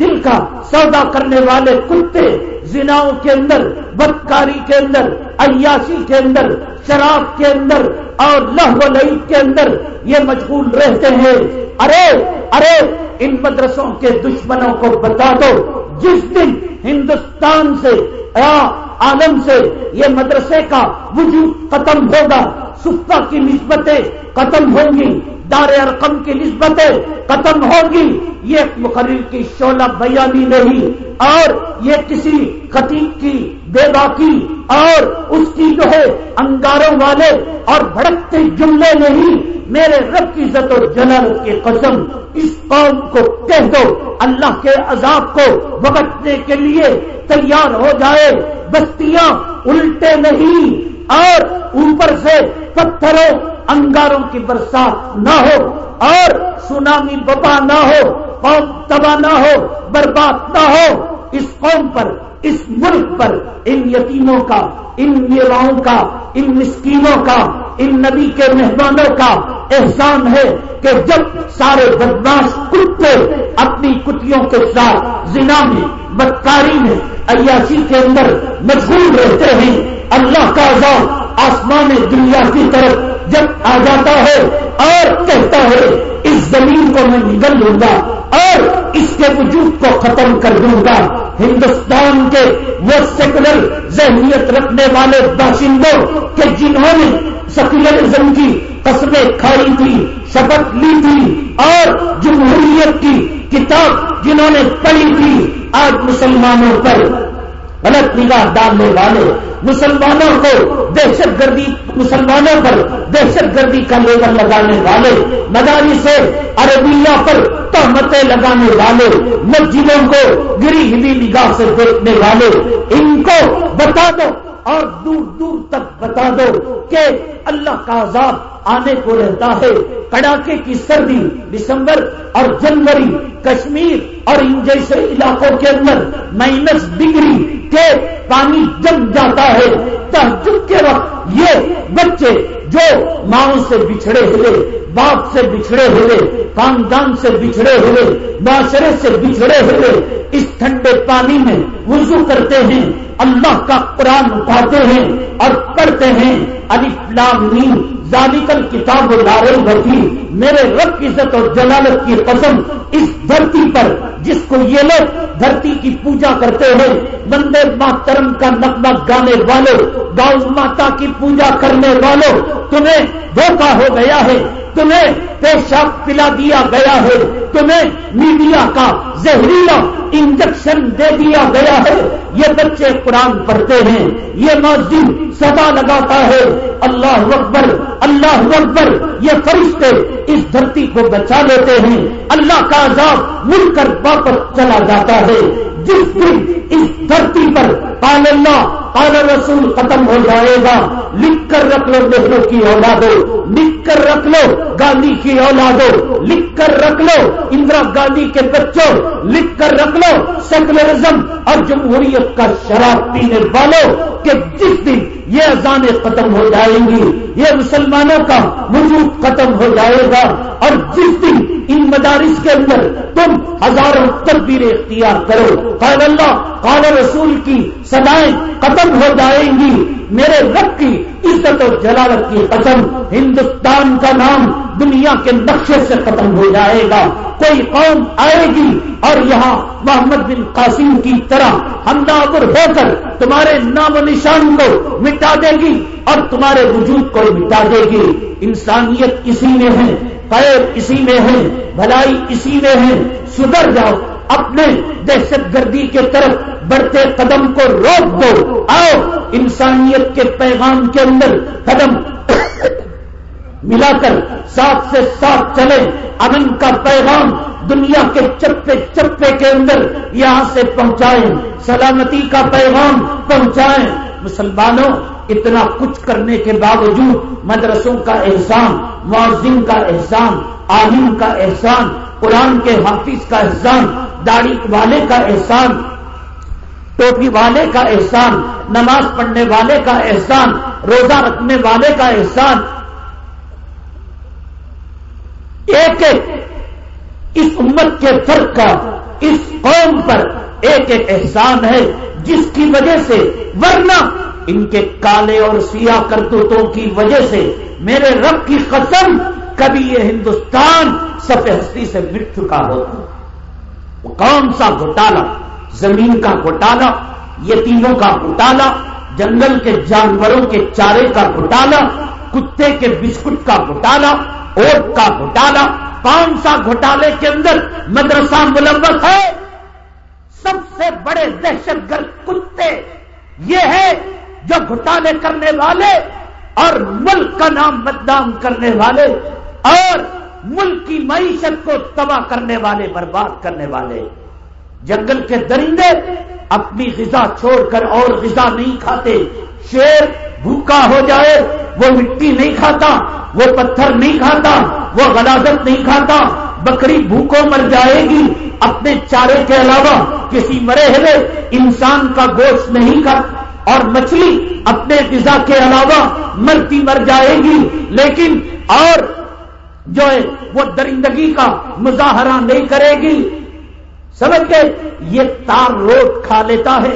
دل کا سودا کرنے والے کتے، زناؤں کے اندر، بدکاری کے اندر عیاسی کے اندر، شراب کے اندر اور لہ لعید کے اندر یہ مشغول رہتے ہیں۔ ارے ارے، ان مدرسوں کے دشمنوں کو بتا دو، جس دن ہندوستان سے عالم سے یہ مدرسے کا وجود ختم ہوگا سفا کی نسبتیں ختم ہوں گی۔ دار ارقم کی نسبتیں ختم ہوگی یہ مقرر کی شولہ بیانی نہیں۔ اور یہ کسی خطیب کی بے باقی اور اس کی جو ہے انگاروں والے اور بھڑکتے جملے نہیں۔ میرے رب کی عزت و جلالت کی قسم، اس قوم کو کہہ دو، اللہ کے عذاب کو بگٹنے کے لیے تیار ہو جائے۔ بستیاں الٹے نہیں۔ اور اوپر سے پتھروں انگاروں کی برسات نہ ہو اور سونامی بپا نہ ہو، قوم تباہ نہ ہو، برباد نہ ہو۔ اس قوم پر، اس ملک پر، ان یتیموں کا، ان نیواؤں کا، ان مسکینوں کا، ان نبی کے مہمانوں کا احسان ہے کہ جب سارے بدماش کتے اپنی کتوں کے ساتھ زنا میں، بدکاری میں عیاسی کے اندر مشغول رہتے ہیں، اللہ کا عذاب آسمان دنیا کی طرف جب آ جاتا ہے اور کہتا ہے اس زمین کو میں نگل لوں گا اور اس کے وجود کو ختم کر دوں گا۔ ہندوستان کے وہ سیکولر ذہنیت رکھنے والے باشندوں کہ جنہوں نے سیکولرزم کی قسمیں کھائی تھی شپت لی تھی اور جمہوریت کی کتاب جنہوں نے پڑھی تھی آج مسلمانوں پر۔ غلط نگاہ ڈالنے والے مسلمانوں کو دہشت گردی مسلمانوں پر دہشت گردی کا لیبل لگانے والے مداری سے عربیہ پر تہمتیں لگانے والے، مسجدوں کو گری ہلی نگاہ سے دیکھنے والے، ان کو بتا دو اور دور دور تک بتا دو کہ اللہ کا عذاب آنے کو رہتا ہے۔ کڑاکے کی سردی دسمبر اور جنوری کشمیر اور ان جیسے علاقوں کے اندر مائنس ڈگری کے پانی جم جاتا ہے۔ تحجد کے وقت یہ بچے جو ماؤں سے بچھڑے ہوئے باپ سے بچھڑے ہوئے، خاندان سے بچھڑے ہوئے، معاشرے سے بچھڑے ہوئے، اس ٹھنڈے پانی میں وضو کرتے ہیں، اللہ کا قرآن اٹھاتے ہیں اور پڑھتے ہیں نیم ذالکل کتاب لارے بھٹی میرے رب کی عزت اور جلالت کی قسم اس دھرتی پر، جس کو یہ لوگ دھرتی کی پوجا کرتے ہیں، بندے ماترم کا نقمہ گانے والوں گاؤں ماتا کی پوجا کرنے والوں تمہیں دھوکہ ہو گیا ہے، تمہیں پیشاب پلا دیا گیا ہے، تمہیں میڈیا کا زہریلا انجیکشن دے دیا گیا ہے۔ یہ بچے قرآن پڑھتے ہیں، یہ مسجد سدا لگاتا ہے۔ اللہ اکبر اللہ اکبر، یہ فرشتے اس دھرتی کو بچا لیتے ہیں۔ اللہ کا عذاب مل کر واپس چلا جاتا ہے۔ جس دن اس دھرتی پر قال اللہ، قال رسول ختم ہو جائے گا۔ لکھ کر رکھ لو نہرو کی اولادو لکھ کر رکھ لو گاندھی کی اولادو لکھ کر رکھ لو اندرا گاندھی کے بچوں، لکھ کر رکھ لو سیکولرزم اور جمہوریت کا شراب پینے والوں کہ جس دن یہ اذانیں ختم ہو جائیں گی، یہ مسلمانوں کا وجود ختم ہو جائے گا۔ اور جس دن ان مدارس کے اندر تم ہزاروں تدبیریں اختیار کرو۔ قال اللہ، قال رسول کی سدائیں ختم ہو جائیں گی۔ میرے رب کی عزت اور جلالت کی قسم، ہندوستان کا نام دنیا کے نقشے سے ختم ہو جائے گا۔ کوئی قوم آئے گی اور یہاں محمد بن قاسم کی طرح ہمداور ہو کر تمہارے نام و نشان کو مٹا دے گی اور تمہارے وجود کو مٹا دے گی۔ انسانیت اسی میں ہے پیر اسی میں ہے، بھلائی اسی میں ہے۔ سدھر جاؤ۔ اپنے دہشت گردی کے طرف بڑھتے قدم کو روک دو۔ آؤ، انسانیت کے پیغام کے اندر قدم ملا کر ساتھ سے ساتھ چلے امن کا پیغام دنیا کے چپے چپے کے اندر یہاں سے پہنچائیں۔ سلامتی کا پیغام پہنچائیں۔ مسلمانوں، اتنا کچھ کرنے کے باوجود مدرسوں کا احسان معذم کا احسان، عالم کا احسان قرآن کے حافظ کا احسان، داڑھی والے کا احسان، ٹوپی والے کا احسان، نماز پڑھنے والے کا احسان، روزہ رکھنے والے کا احسان۔ ایک ایک اس امت کے فرق کا، اس قوم پر ایک ایک احسان ہے، جس کی وجہ سے، ورنہ ان کے کالے اور سیاہ کرتوتوں کی وجہ سے میرے رب کی قسم کبھی یہ ہندوستان ہستی سے مٹ چکا ہوتا وہ کون سا گھوٹالا زمین کا گھوٹالا یتیموں کا گھوٹالا جنگل کے جانوروں کے چارے کا گھوٹالا کتے کے بسکٹ کا گھوٹالا اوٹ کا گھوٹالا کون سا گھوٹالے کے اندر مدرسہ ملوث ہے؟ سب سے بڑے دہشت گرد کتے یہ ہے جو گھوٹالے کرنے والے اور ملک کا نام بدنام کرنے والے۔ اور ملک کی معیشت کو تباہ کرنے والے، برباد کرنے والے۔ جنگل کے درندے اپنی غذا چھوڑ کر اور غذا نہیں کھاتے۔ شیر بھوکا ہو جائے، وہ مٹی نہیں کھاتا، وہ پتھر نہیں کھاتا، وہ غلازت نہیں کھاتا۔ بکری بھوکو مر جائے گی۔ اپنے چارے کے علاوہ کسی مرے ہوئے انسان کا گوشت نہیں کھاتا اور مچھلی اپنے غذا کے علاوہ مرتی مر جائے گی۔ لیکن اور جو ہے وہ درندگی کا مظاہرہ نہیں کرے گی۔ سمجھ گئے؟ یہ تار روڈ کھا لیتا ہے،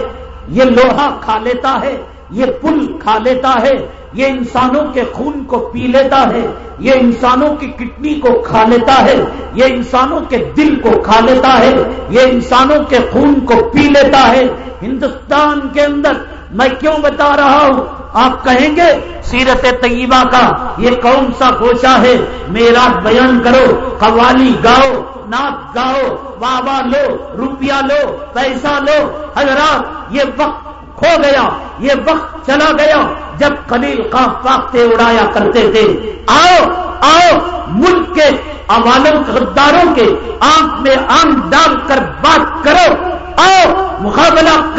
یہ لوہا کھا لیتا ہے، یہ پل کھا لیتا ہے، یہ انسانوں کے خون کو پی لیتا ہے، یہ انسانوں کی کڈنی کو کھا لیتا ہے، یہ انسانوں کے دل کو کھا لیتا ہے، یہ انسانوں کے خون کو پی لیتا ہے۔ ہندوستان کے اندر میں کیوں بتا رہا ہوں؟ آپ کہیں گے، سیرت طیبہ کا یہ کون سا گوشہ ہے؟ میرا بیان کرو، قوالی گاؤ ناچ گاؤ بابا لو، روپیہ لو، پیسہ لو۔ حضرات، یہ وقت کھو گیا، یہ وقت چلا گیا جب قلیل کا فاقتے اڑایا کرتے تھے۔ آؤ آؤ، ملک کے عوالم غداروں کے آنکھ میں آنکھ ڈال کر بات کرو۔ آؤ، مقابلہ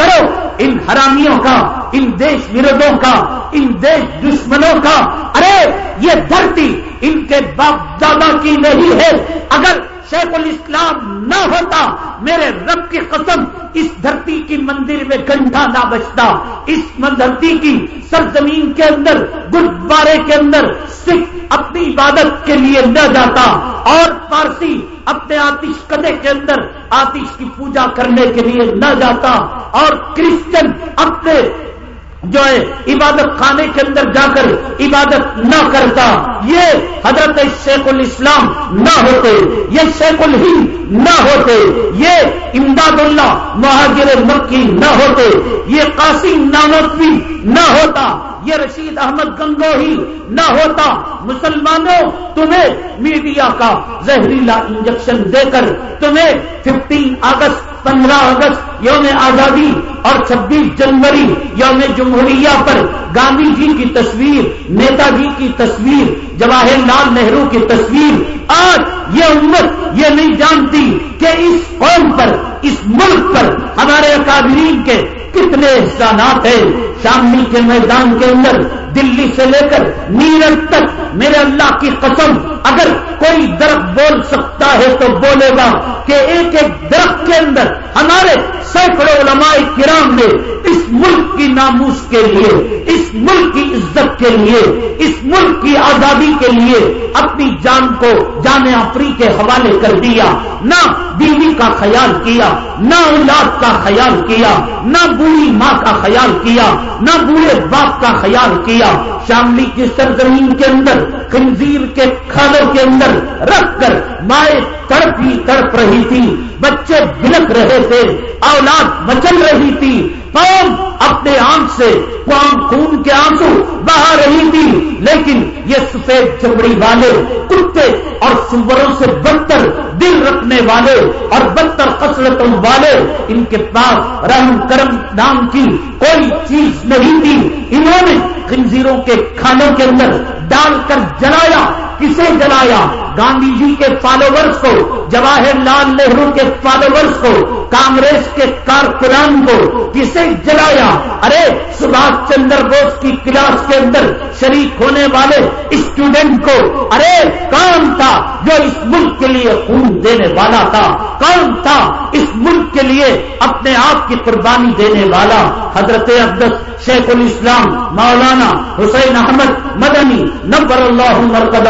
ان حرامیوں کا، ان دیش وردوں کا، ان دیش دشمنوں کا۔ ارے، یہ دھرتی ان کے باپ دادا کی نہیں ہے۔ اگر شیخ الاسلام نہ ہوتا، میرے رب کی قسم، اس دھرتی کی مندر میں گنڈا نہ بچتا اس دھرتی کی سرزمین کے اندر گرودوارے کے اندر، سکھ اپنی عبادت کے لیے نہ جاتا۔ اور پارسی اپنے آتش کدے کے اندر آتش کی پوجا کرنے کے لیے نہ جاتا اور کرسچن اپنے جو ہے عبادت خانے کے اندر جا کر عبادت نہ کرتا، یہ حضرت شیخ الاسلام نہ ہوتے، یہ شیخ الہند نہ ہوتے، یہ امداد اللہ مہاجر مکی نہ ہوتے، یہ قاسم نانوی نہ ہوتا، یہ رشید احمد گنگو ہی نہ ہوتا۔ مسلمانوں، تمہیں میڈیا کا زہریلا انجیکشن دے کر تمہیں ففٹین اگست پندرہ اگست یوم آزادی اور چھبیس جنوری یوم جمہوریہ پر گاندھی جی کی تصویر، نیتا جی کی تصویر، جواہر لال نہرو کی تصویر۔ آج یہ امت یہ نہیں جانتی کہ اس قوم پر، اس ملک پر ہمارے اکابرین کے کتنے احسانات ہیں شاملی کے میدان کے اندر، دلی سے لے کر نیرج تک، میرے اللہ کی قسم، اگر کوئی درخت بول سکتا ہے تو بولے گا کہ ایک ایک درخت کے اندر ہمارے سینکڑوں علماء کرام نے اس ملک کی ناموس کے لیے، اس ملک کی عزت کے لیے، اس ملک کی آزادی کے لیے اپنی جان کو جان افری کے حوالے کر دیا۔ نہ بیوی کا خیال کیا، نہ اولاد کا خیال کیا، نہ بوڑھی ماں کا خیال کیا، نہ بوڑھے باپ کا خیال کیا۔ شاملی کی سرزمین کے اندر، خنزیر کے کھانوں کے اندر رکھ کر مائیں تڑپ ہی تڑپ رہی تھی، بچے بلک رہے تھے اولاد مچل رہی تھی۔ قوم اپنے آنکھ سے قوم خون کے آنسو بہا رہی تھی۔ لیکن یہ سفید چمڑی والے، کتے اور سوروں سے بدتر دل رکھنے والے اور بدتر قسرتوں والے، ان کے پاس رحم کرم نام کی کوئی چیز نہیں تھی۔ انہوں نے خنزیروں کے کھانوں کے اندر ڈال کر جلایا۔ کسے جلایا؟ گاندھی جی کے فالوورس کو، جواہر لال نہرو کے فالوورس کو، کانگریس کے کارکنان کو کسے جلایا؟ ارے، سبھاش چندر بوس کی کلاس کے اندر شریک ہونے والے اسٹوڈنٹ کو، ارے، کون تھا جو اس ملک کے لیے خون دینے والا تھا؟ کون تھا اس ملک کے لیے اپنے آپ کی قربانی دینے والا؟ حضرت عبدس شیخ الاسلام، مولانا حسین احمد مدنی نبر اللہ مرکز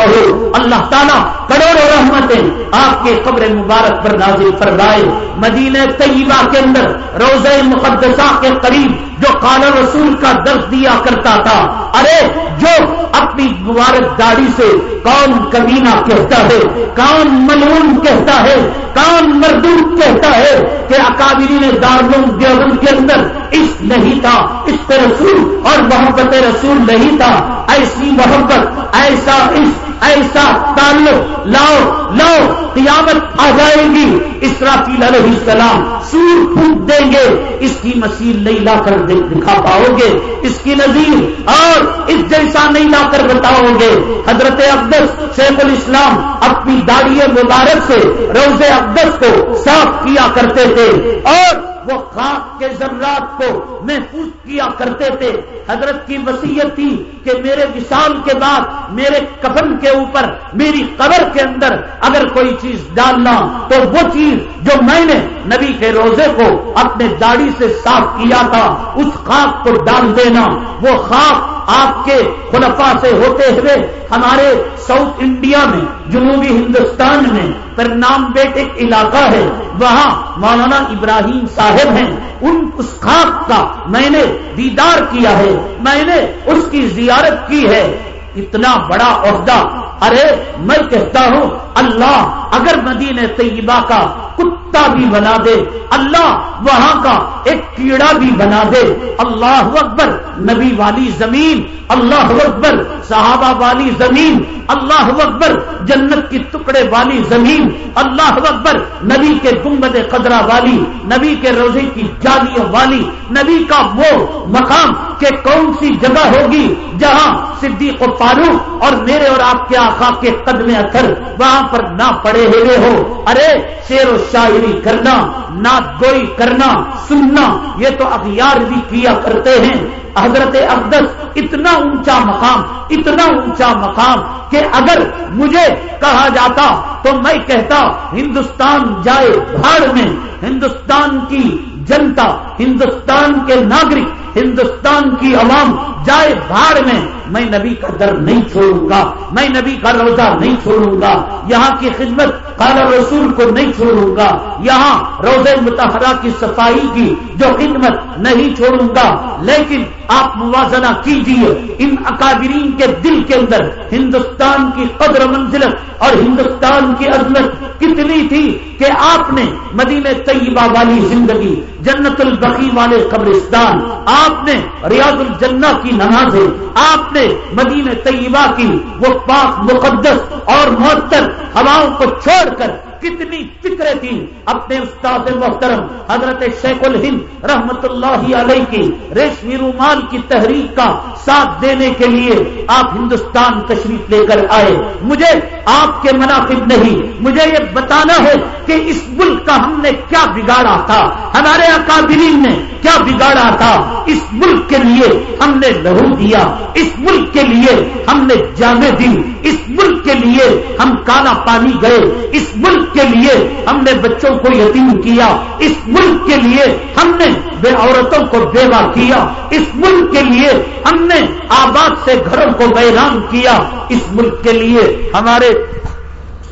اللہ تعالیٰ کروڑوں رحمتیں آپ کے قبر مبارک پر نازل فرمائے۔ مدینہ طیبہ کے اندر روزہ مقدسہ کے قریب جو قال رسول کا درد دیا کرتا تھا۔ ارے، جو اپنی مبارک داڑھی سے کون کمینہ کہتا ہے، کون ملون کہتا ہے، کون مردود کہتا ہے کہ اکابری نے دارالعلوم دیوبند کے اندر اس نہیں تھا، اس پہ رسول اور محبت رسول نہیں تھا۔ ایسی محبت، ایسا اس ایسا تعلق لاؤ لاؤ، قیامت آ جائے گی۔ اسرافیل علیہ السلام سور پھونک دیں گے۔ اس کی مسیل نہیں لا کر دکھا پاؤ گے۔ اس کی نظیر اور اس جیسا نہیں لا کر بتاؤ گے۔ حضرت اقدس شیخ الاسلام اپنی داڑھی مبارک سے روز اقدس کو صاف کیا کرتے تھے اور وہ خاک کے ذرات کو محفوظ کیا کرتے تھے۔ حضرت کی وسیعت تھی کہ میرے وشال کے بعد میرے کفن کے اوپر، میری قبر کے اندر اگر کوئی چیز ڈالنا، تو وہ چیز جو میں نے نبی کے روزے کو اپنے داڑھی سے صاف کیا تھا، اس خاک کو ڈال دینا۔ وہ خاک آپ کے خلفا سے ہوتے ہوئے ہمارے ساؤتھ انڈیا میں، جنوبی ہندوستان میں، پر نام بیٹ ایک علاقہ ہے۔ وہاں مولانا ابراہیم صاحب ہیں ان اس خاک کا میں نے دیدار کیا ہے، میں نے اس کی زیارت کی ہے۔ اتنا بڑا عہدہ، ارے، میں کہتا ہوں، اللہ، اگر مدینہ طیبہ کا کتا بھی بنا دے، اللہ وہاں کا ایک کیڑا بھی بنا دے۔ اللہ اکبر، نبی والی زمین، اللہ اکبر، صحابہ والی زمین، اللہ اکبر، جنت کی ٹکڑے والی زمین، اللہ اکبر، نبی کے گنبد قدرہ والی، نبی کے روزے کی جالیوں والی، نبی کا وہ مقام کہ کون سی جگہ ہوگی جہاں صدیق و فاروق اور میرے اور آپ کے آخا کے قدم اثر وہاں پر نہ پڑے ہوئے ہو ارے، شیر و شاعری کرنا نہ گوئی کرنا، سننا، یہ تو اخیار بھی کیا کرتے ہیں۔ حضرت اقدس، اتنا اونچا مقام، اتنا اونچا مقام کہ اگر مجھے کہا جاتا تو میں کہتا، ہندوستان جائے بھاڑ میں۔ ہندوستان کی جنتا، ہندوستان کے ناگرک، ہندوستان کی عوام جائے بھاڑ میں۔ میں نبی کا در نہیں چھوڑوں گا، میں نبی کا روزہ نہیں چھوڑوں گا۔ یہاں کی خدمت قال رسول کو نہیں چھوڑوں گا۔ یہاں روزے متحرہ کی صفائی کی جو خدمت نہیں چھوڑوں گا۔ لیکن آپ موازنہ کیجیے۔ ان اکابرین کے دل کے اندر ہندوستان کی قدر منزلت اور ہندوستان کی عظمت کتنی تھی کہ آپ نے مدینہ طیبہ والی زندگی، جنت البقی والے قبرستان، آپ نے ریاض الجنہ کی نمازیں، آپ نے مدینہ طیبہ کی وہ پاک مقدس اور معطر ہواؤں کو چھوڑ کر کتنی فکریں تھیں اپنے استاد محترم حضرت شیخ الہند رحمت اللہ علیہ کی ریشمی رومال کی تحریک کا ساتھ دینے کے لیے آپ ہندوستان تشریف لے کر آئے۔ مجھے آپ کے مناسب نہیں، مجھے یہ بتانا ہے کہ اس ملک کا ہم نے کیا بگاڑا تھا، ہمارے اکابرین نے کیا بگاڑا تھا۔ اس ملک کے لیے ہم نے لہو دیا، اس ملک کے لیے ہم نے جامع دی، اس ملک کے لیے ہم کالا پانی گئے، اس ملک کے لیے ہم نے بچوں کو یتیم کیا، اس ملک کے لیے ہم نے بے عورتوں کو بیوہ کیا، اس ملک کے لیے ہم نے آباد سے گھروں کو ویران کیا، اس ملک کے لیے ہمارے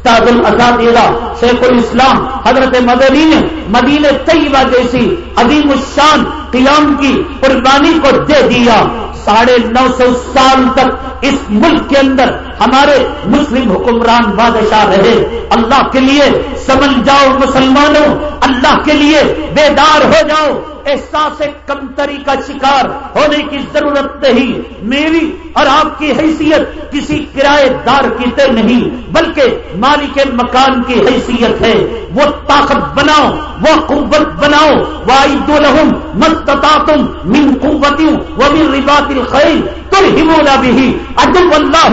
تاج الاساتذہ، شیخ الاسلام، حضرت مدنی نے مدینہ طیبہ جیسی عظیم الشان قیام کی قربانی کو دے دیا۔ ساڑھے نو سو سال تک اس ملک کے اندر ہمارے مسلم حکمران بادشاہ رہے۔ اللہ کے لیے سمجھ جاؤ مسلمانوں، اللہ کے لیے بیدار ہو جاؤ۔ احساس کمتری کا شکار ہونے کی ضرورت نہیں۔ میری اور آپ کی حیثیت کسی کرایہ دار کی طرح نہیں، بلکہ مالک مکان کی حیثیت ہے۔ وہ طاقت بناؤ، وہ قوت بناؤ۔ وہ عید الحم مستتا تم من قوتوں وہ بھی ربات الخیر تم ہی بھی ادب اللہ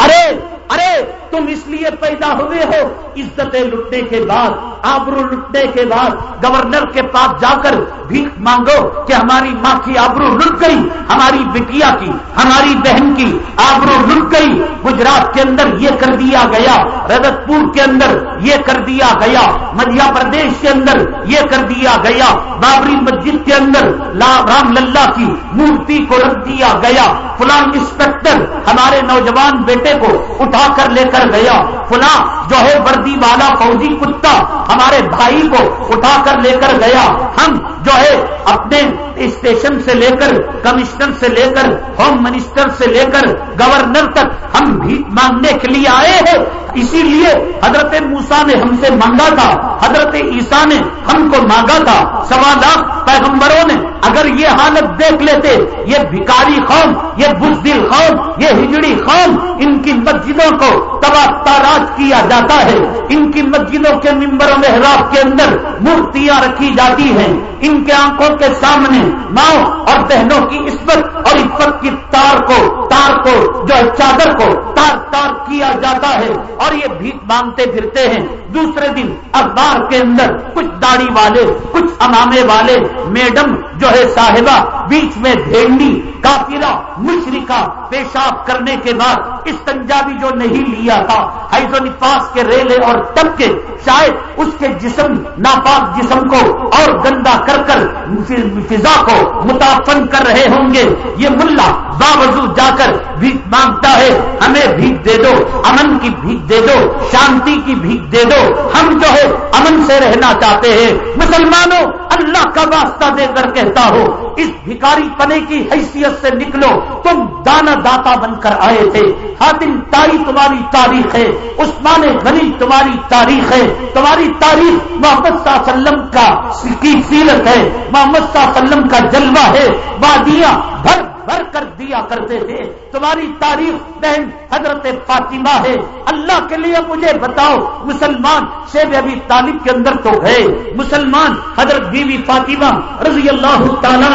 ارے ارے! تم اس لیے پیدا ہوئے ہو عزتیں لٹنے کے بعد، آبرو لٹنے کے بعد، گورنر کے پاس جا کر بھیک مانگو کہ ہماری ماں کی آبرو لٹ گئی، ہماری بٹیا کی، ہماری بہن کی آبرو لٹ گئی، گجرات کے اندر یہ کر دیا گیا رجت پور کے اندر یہ کر دیا گیا، مدھیہ پردیش کے اندر یہ کر دیا گیا، بابری مسجد کے اندر رام للہ کی مورتی کو رکھ دیا گیا فلان انسپیکٹر ہمارے نوجوان بیٹے کو اٹھا کر لے کر گیا فلاں جوہر وردی والا فوجی کتا ہمارے بھائی کو اٹھا کر لے کر گیا۔ ہم جو ہے اپنے اسٹیشن سے لے کر، کمشنر سے لے کر، ہوم منسٹر سے لے کر، گورنر تک ہم بھی مانگنے کے لیے آئے ہیں اسی لیے حضرت موسا نے ہم سے مانگا تھا، حضرت عیسیٰ نے ہم کو مانگا تھا۔ سوا لاکھ پیغمبروں نے اگر یہ حالت دیکھ لیتے، یہ بھکاری قوم، یہ بزدل قوم، یہ ہجڑی قوم، ان کی مسجدوں کو تباہ تاراج کیا جاتا ہے۔ ان کی مسجدوں کے ممبر و محراب کے اندر مورتیاں رکھی جاتی ہیں۔ ان کے آنکھوں کے سامنے ماں اور بہنوں کی عزت اور عزت کی تار کو تار کو، جو چادر کو تار تار کیا جاتا ہے اور یہ بھی مانگتے پھرتے ہیں۔ دوسرے دن اخبار کے اندر کچھ داڑھی والے، کچھ امامے والے، میڈم جو ہے صاحبہ، بیچ میں بھیڑی کافیرہ مشرقہ پیشاب کرنے کے بعد اس پنجابی جو نہیں لیا تھا، حیض و نفاس کے ریلے اور تب کے شاید اس کے جسم، ناپاک جسم کو اور گندا کر کر فضا کو متافن کر رہے ہوں گے۔ یہ ملا باوجود جا کر بھیک مانگتا ہے۔ ہمیں بھیک دے دو، امن کی بھیک دے دو، شانتی کی بھیک دے دو۔ ہم جو ہے امن سے رہنا چاہتے ہیں۔ مسلمانوں، اللہ کا واسطہ دے کر کہتا ہو، اس بھکاری پنے کی حیثیت سے نکلو۔ تم دانا داتا بن کر آئے تھے۔ حاتم تاری تمہاری تاریخ ہے۔ عثمان غنی تمہاری تاریخ ہے۔ تمہاری تاریخ محمد صلی اللہ علیہ وسلم کا سیرت ہے۔ محمد صلی اللہ علیہ وسلم کا جلوہ ہے۔ وادیاں بھر بھر کر دیا کرتے تھے۔ تمہاری تاریخ بہن حضرت فاطمہ ہے۔ اللہ کے لیے مجھے بتاؤ، مسلمان شیب ابھی طالب کے اندر تو ہے۔ مسلمان حضرت بیوی فاطمہ رضی اللہ تعالیٰ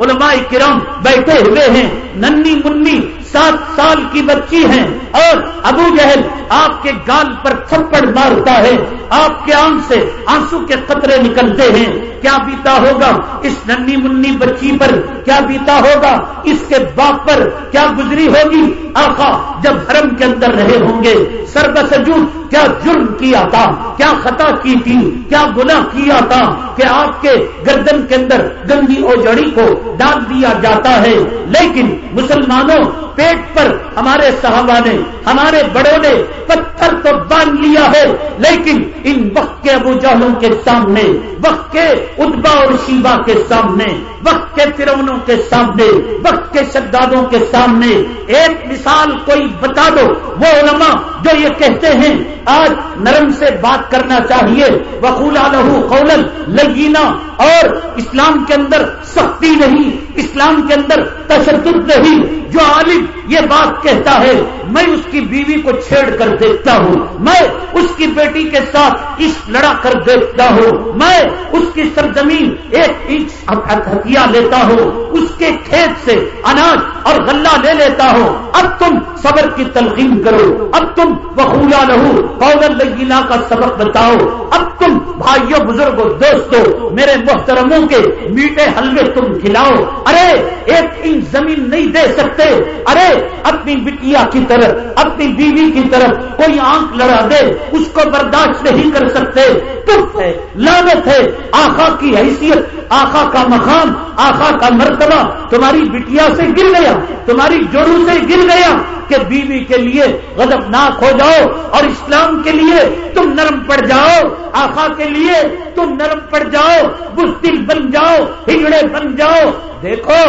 علماء کرم بیٹھے ہوئے ہیں۔ ننی منی سات سال کی بچی ہیں اور ابو جہل آپ کے گال پر تھپڑ مارتا ہے آپ کے آنکھ سے آنسو کے قطرے نکلتے ہیں کیا بیتا ہوگا اس ننی منی بچی پر کیا بیتا ہوگا اس کے باپ پر کیا گزری ہوگی آقا جب حرم کے اندر رہے ہوں گے سربسجود کیا جرم کیا تھا کیا خطا کی تھی کیا گناہ کیا تھا کہ آپ کے گردن کے اندر گندی اوجڑی کو ڈال دیا جاتا ہے لیکن مسلمانوں پیٹ پر ہمارے صحابہ نے، ہمارے بڑوں نے پتھر تو باندھ لیا ہے، لیکن ان وقت کے ابو جہلوں کے سامنے، وقت کے ادبا اور شیبا کے سامنے، وقت کے فرونوں کے سامنے، وقت کے شدادوں کے سامنے، ایک مثال کوئی بتا دو، وہ علماء جو یہ کہتے ہیں، آج نرم سے بات کرنا چاہیے وقولا لہو قولن لگینا اور اسلام کے اندر سختی نہیں، اسلام کے اندر تشدد نہیں، جو عالم یہ بات کہتا ہے، میں اس کی بیوی کو چھیڑ کر دیکھتا ہوں۔ میں اس کی بیٹی کے ساتھ اس لڑا کر دیکھتا ہوں۔ میں اس کی سرزمین ایک انچ ہتھیا لیتا ہوں۔ اس کے کھیت سے اناج اور غلہ لے لیتا ہوں۔ اب تم صبر کی تلقین کرو۔ اب تم بخولا لہو۔ پودر لگینا کا سبق بتاؤ۔ اب تم بھائیوں، بزرگوں، دوستوں، میرے محترموں کے میٹھے حلوے تم کھلاؤ۔ ارے، ایک انچ زمین نہیں دے سکتے۔ ارے، اپنی بٹیا کی طرف، اپنی بیوی کی طرف کوئی آنکھ لڑا دے، اس کو برداشت نہیں کر سکتے۔ تف ہے لانت ہے آخا کی حیثیت آخا کا مقام آخا کا مرتبہ۔ تمہاری بٹیا سے گر گیا، تمہاری جوڑوں سے گر گیا کہ بیوی کے لیے غضب ناک ہو جاؤ اور اسلام کے لیے تم نرم پڑ جاؤ آخا کے لیے تم نرم پڑ جاؤ بستل بن جاؤ ہجڑے بن جاؤ۔ دیکھو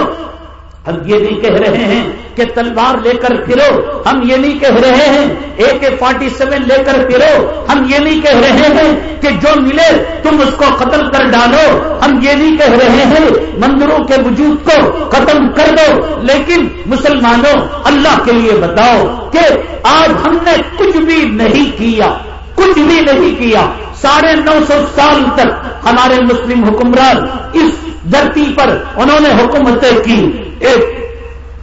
ہم یہ نہیں کہہ رہے ہیں کہ تلوار لے کر پھرو، ہم یہ نہیں کہہ رہے ہیں اے کے فورٹی سیون لے کر پھرو، ہم یہ نہیں کہہ رہے ہیں کہ جو ملے تم اس کو قتل کر ڈالو۔ ہم یہ نہیں کہہ رہے ہیں مندروں کے وجود کو ختم کر دو، لیکن مسلمانوں، اللہ کے لیے بتاؤ کہ آج ہم نے کچھ بھی نہیں کیا، کچھ بھی نہیں کیا۔ ساڑھے نو سو سال تک ہمارے مسلم حکمران اس دھرتی پر انہوں نے حکومتیں کی۔ ایک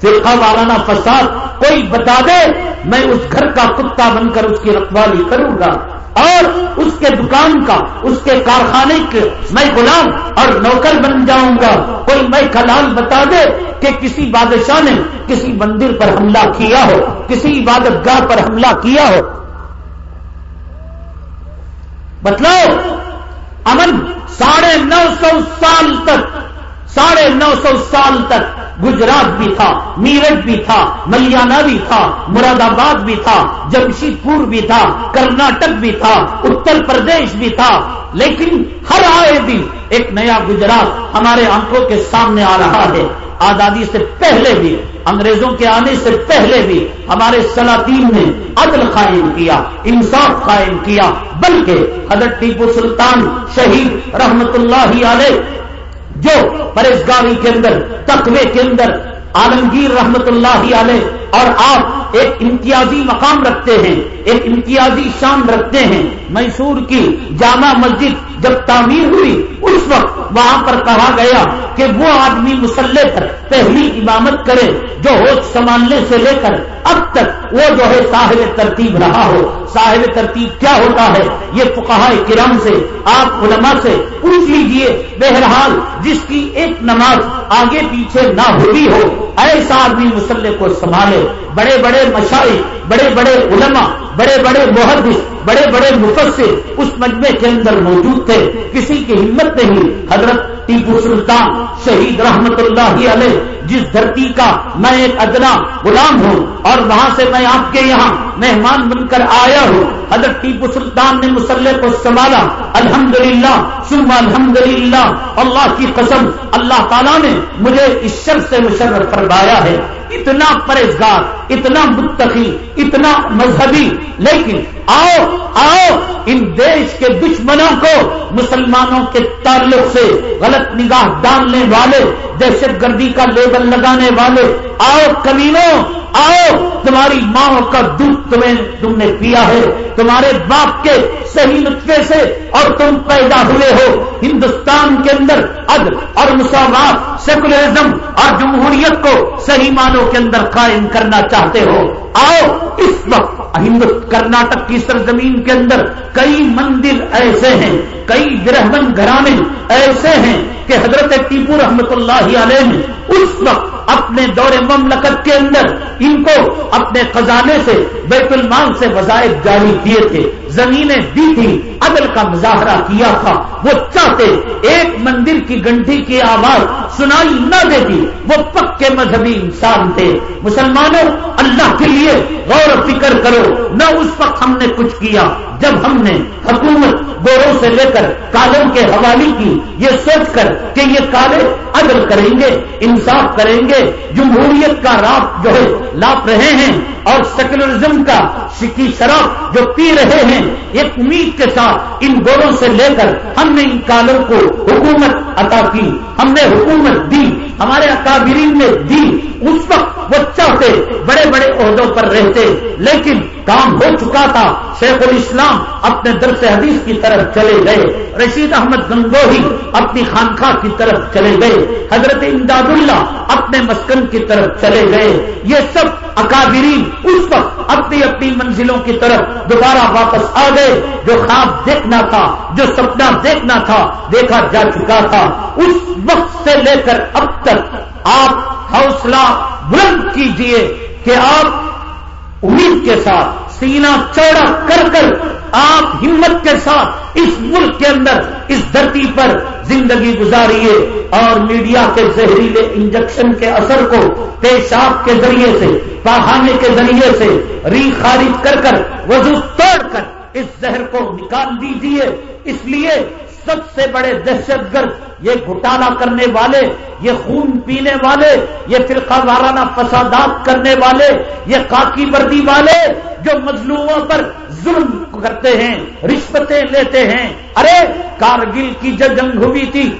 فرقہ وارانہ فساد کوئی بتا دے، میں اس گھر کا کتا بن کر اس کی رکھوالی کروں گا۔ اور اس کے دکان کا، اس کے کارخانے کے میں غلام اور نوکر بن جاؤں گا۔ کوئی میں کلال بتا دے کہ کسی بادشاہ نے کسی مندر پر حملہ کیا ہو، کسی عبادت گاہ پر حملہ کیا ہو۔ بتلاؤ، امن ساڑھے نو سو سال تک ساڑھے نو سو سال تک گجرات بھی تھا میرٹ بھی تھا، ملیانہ بھی تھا، مراد آباد بھی تھا جمشید پور بھی تھا، کرناٹک بھی تھا، اتر پردیش بھی تھا، لیکن ہر آئے دن ایک نیا گجرات ہمارے آنکھوں کے سامنے آ رہا ہے۔ آزادی سے پہلے بھی، انگریزوں کے آنے سے پہلے بھی ہمارے سلاطین نے عدل قائم کیا، انصاف قائم کیا، بلکہ حضرت ٹیپو سلطان شہید رحمت اللہ علیہ جو پرہزگاری کے اندر، تقوی کے اندر عالمگیر رحمت اللہ علیہ اور آپ ایک امتیازی مقام رکھتے ہیں، ایک امتیازی شان رکھتے ہیں۔ میسور کی جامع مسجد جب تعمیر ہوئی، اس وقت وہاں پر کہا گیا کہ وہ آدمی مسلح پر پہلی امامت کرے جو ہوش سنبھالنے سے لے کر اب تک وہ جو ہے صاحب ترتیب رہا ہو۔ صاحب ترتیب کیا ہوتا ہے؟ یہ فقہ کرام سے، آپ علماء سے پوچھ لیجیے، بہرحال جس کی ایک نماز آگے پیچھے نہ ہوئی ہو، ایسا آدمی مسلح کو سنبھالے۔ بڑے بڑے مشاعر بڑے بڑے علماء، بڑے بڑے محدث بڑے بڑے مفسر اس مجمع کے اندر موجود تھے۔ کسی کی ہمت نہیں۔ حضرت ٹیپو سلطان شہید رحمت اللہ علیہ جس دھرتی کا میں ایک ادنا غلام ہوں اور وہاں سے میں آپ کے یہاں مہمان بن کر آیا ہوں۔ حضرت ٹیپو سلطان نے مسلح کو سنبھالا۔ الحمد للہ سم الحمد للہ اللہ کی قسم، اللہ تعالیٰ نے مجھے اس شر سے مشرف فرمایا ہے۔ اتنا پرہزگار اتنا متقی، اتنا مذہبی۔ لیکن آؤ آؤ ان دیش کے دشمنوں کو مسلمانوں کے تعلق سے غلط نگاہ ڈالنے والے دہشت گردی کا لیبل لگانے والے، آؤ کمینوں آؤ، تمہاری ماں کا دودھ تمہیں تم نے پیا ہے، تمہارے باپ کے صحیح نطفے سے اور تم پیدا ہوئے ہو۔ ہندوستان کے اندر عدل اور مساوات، سیکولرزم اور جمہوریت کو صحیح معنوں کے اندر قائم کرنا چاہتے ہو۔ آؤ، اس وقت ہند کرناٹک کی سرزمین کے اندر کئی مندر ایسے ہیں، کئی برہمن گھرانے ایسے ہیں کہ حضرت ٹیپو رحمت اللہ علیہ نے اس وقت اپنے دور مملکت کے اندر ان کو اپنے خزانے سے، بیت المال سے وظائف جاری کیے تھے، زمینیں دی تھی عدل کا مظاہرہ کیا تھا۔ وہ چاہتے ایک مندر کی گنٹھی کی آواز سنائی نہ دیتی، وہ پکے مذہبی انسان تھے۔ مسلمانوں، اللہ کے لیے غور و فکر کرو، نہ اس وقت ہم نے کچھ کیا۔ جب ہم نے حکومت گوروں سے لے کر کالوں کے حوالے کی، یہ سوچ کر کہ یہ کالے عدل کریں گے، انصاف کریں گے، جمہوریت کا راپ جو ہے لاپ رہے ہیں اور سیکولرزم کا سکی شراب جو پی رہے ہیں، ایک امید کے ساتھ ان گوروں سے لے کر ہم نے ان کالوں کو حکومت عطا کی، ہم نے حکومت دی، ہمارے اکابرین نے دی۔ اس وقت وہ چاہتے بڑے بڑے عہدوں پر رہتے۔ لیکن کام ہو چکا تھا، شیخ الاسلام اپنے درس حدیث کی طرف چلے گئے۔ رشید احمد گنگوہی اپنی خانخواہ کی طرف چلے گئے۔ حضرت امداد اللہ اپنے مسکن کی طرف چلے گئے۔ یہ سب اکابرین اس وقت اپنی اپنی منزلوں کی طرف دوبارہ واپس آ گئے۔ جو خواب دیکھنا تھا، جو سپنا دیکھنا تھا، دیکھا جا چکا تھا۔ اس وقت سے لے کر اب تک آپ حوصلہ بلند کیجیے کہ آپ امید کے ساتھ، سینہ چوڑا کر کر آپ ہمت کے ساتھ اس ملک کے اندر، اس دھرتی پر زندگی گزاریے اور میڈیا کے زہریلے انجیکشن کے اثر کو پیشاب کے ذریعے سے، پاخانے کے ذریعے سے ری خارج کر کر، وضو توڑ کر اس زہر کو نکال دیجیے اس لیے سب سے بڑے دہشت گرد، یہ گھٹالا کرنے والے، یہ خون پینے والے، یہ فرقہ وارانہ فسادات کرنے والے، یہ کاکی وردی والے جو مظلوموں پر ظلم کرتے ہیں، رشوتیں لیتے ہیں۔ ارے، کارگل کی جو جنگ ہوئی تھی،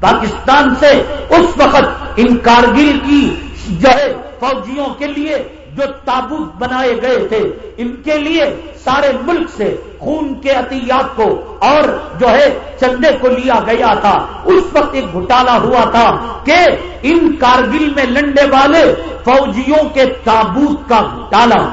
پاکستان سے اس وقت ان کارگل کی جو ہے فوجیوں کے لیے جو تابوت بنائے گئے تھے، ان کے لیے سارے ملک سے خون کے عطیات کو اور جو ہے چندے کو لیا گیا تھا۔ اس وقت ایک گھٹالا ہوا تھا کہ ان کارگل میں لنڈے والے فوجیوں کے تابوت کا گھٹالا۔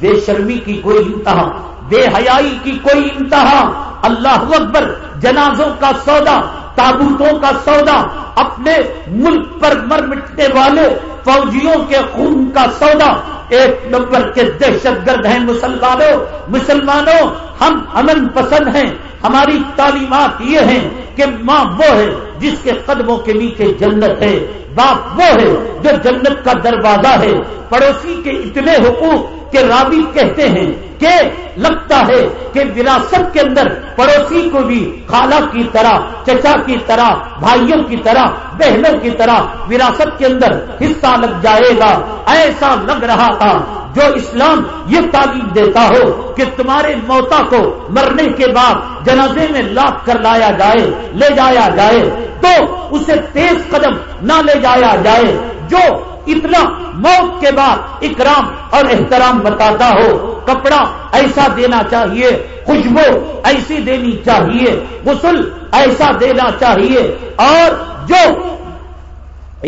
بے شرمی کی کوئی انتہا، بے حیائی کی کوئی انتہا۔ اللہ اکبر، جنازوں کا سودا، تابوتوں کا سودا، اپنے ملک پر مر مٹنے والے فوجیوں کے خون کا سودا۔ ایک نمبر کے دہشت گرد ہیں مسلمانوں مسلمانوں، ہم امن پسند ہیں، ہماری تعلیمات یہ ہیں کہ ماں وہ ہے جس کے قدموں کے نیچے جنت ہے۔ باپ وہ ہے جو جنت کا دروازہ ہے۔ پڑوسی کے اتنے حقوق کہ راوی کہتے ہیں کہ لگتا ہے کہ وراثت کے اندر پڑوسی کو بھی خالہ کی طرح، چچا کی طرح، بھائیوں کی طرح، بہنوں کی طرح وراثت کے اندر حصہ لگ جائے گا۔ ایسا لگ رہا تھا۔ جو اسلام یہ تعلیم دیتا ہو کہ تمہارے موتا کو مرنے کے بعد جنازے میں لاکھ کر لایا جائے، لے جایا جائے تو اسے تیز قدم نہ لے جایا جائے، جو اتنا موت کے بعد اکرام اور احترام بتاتا ہو۔ کپڑا ایسا دینا چاہیے، خوشبو ایسی دینی چاہیے، غسل ایسا دینا چاہیے۔ اور جو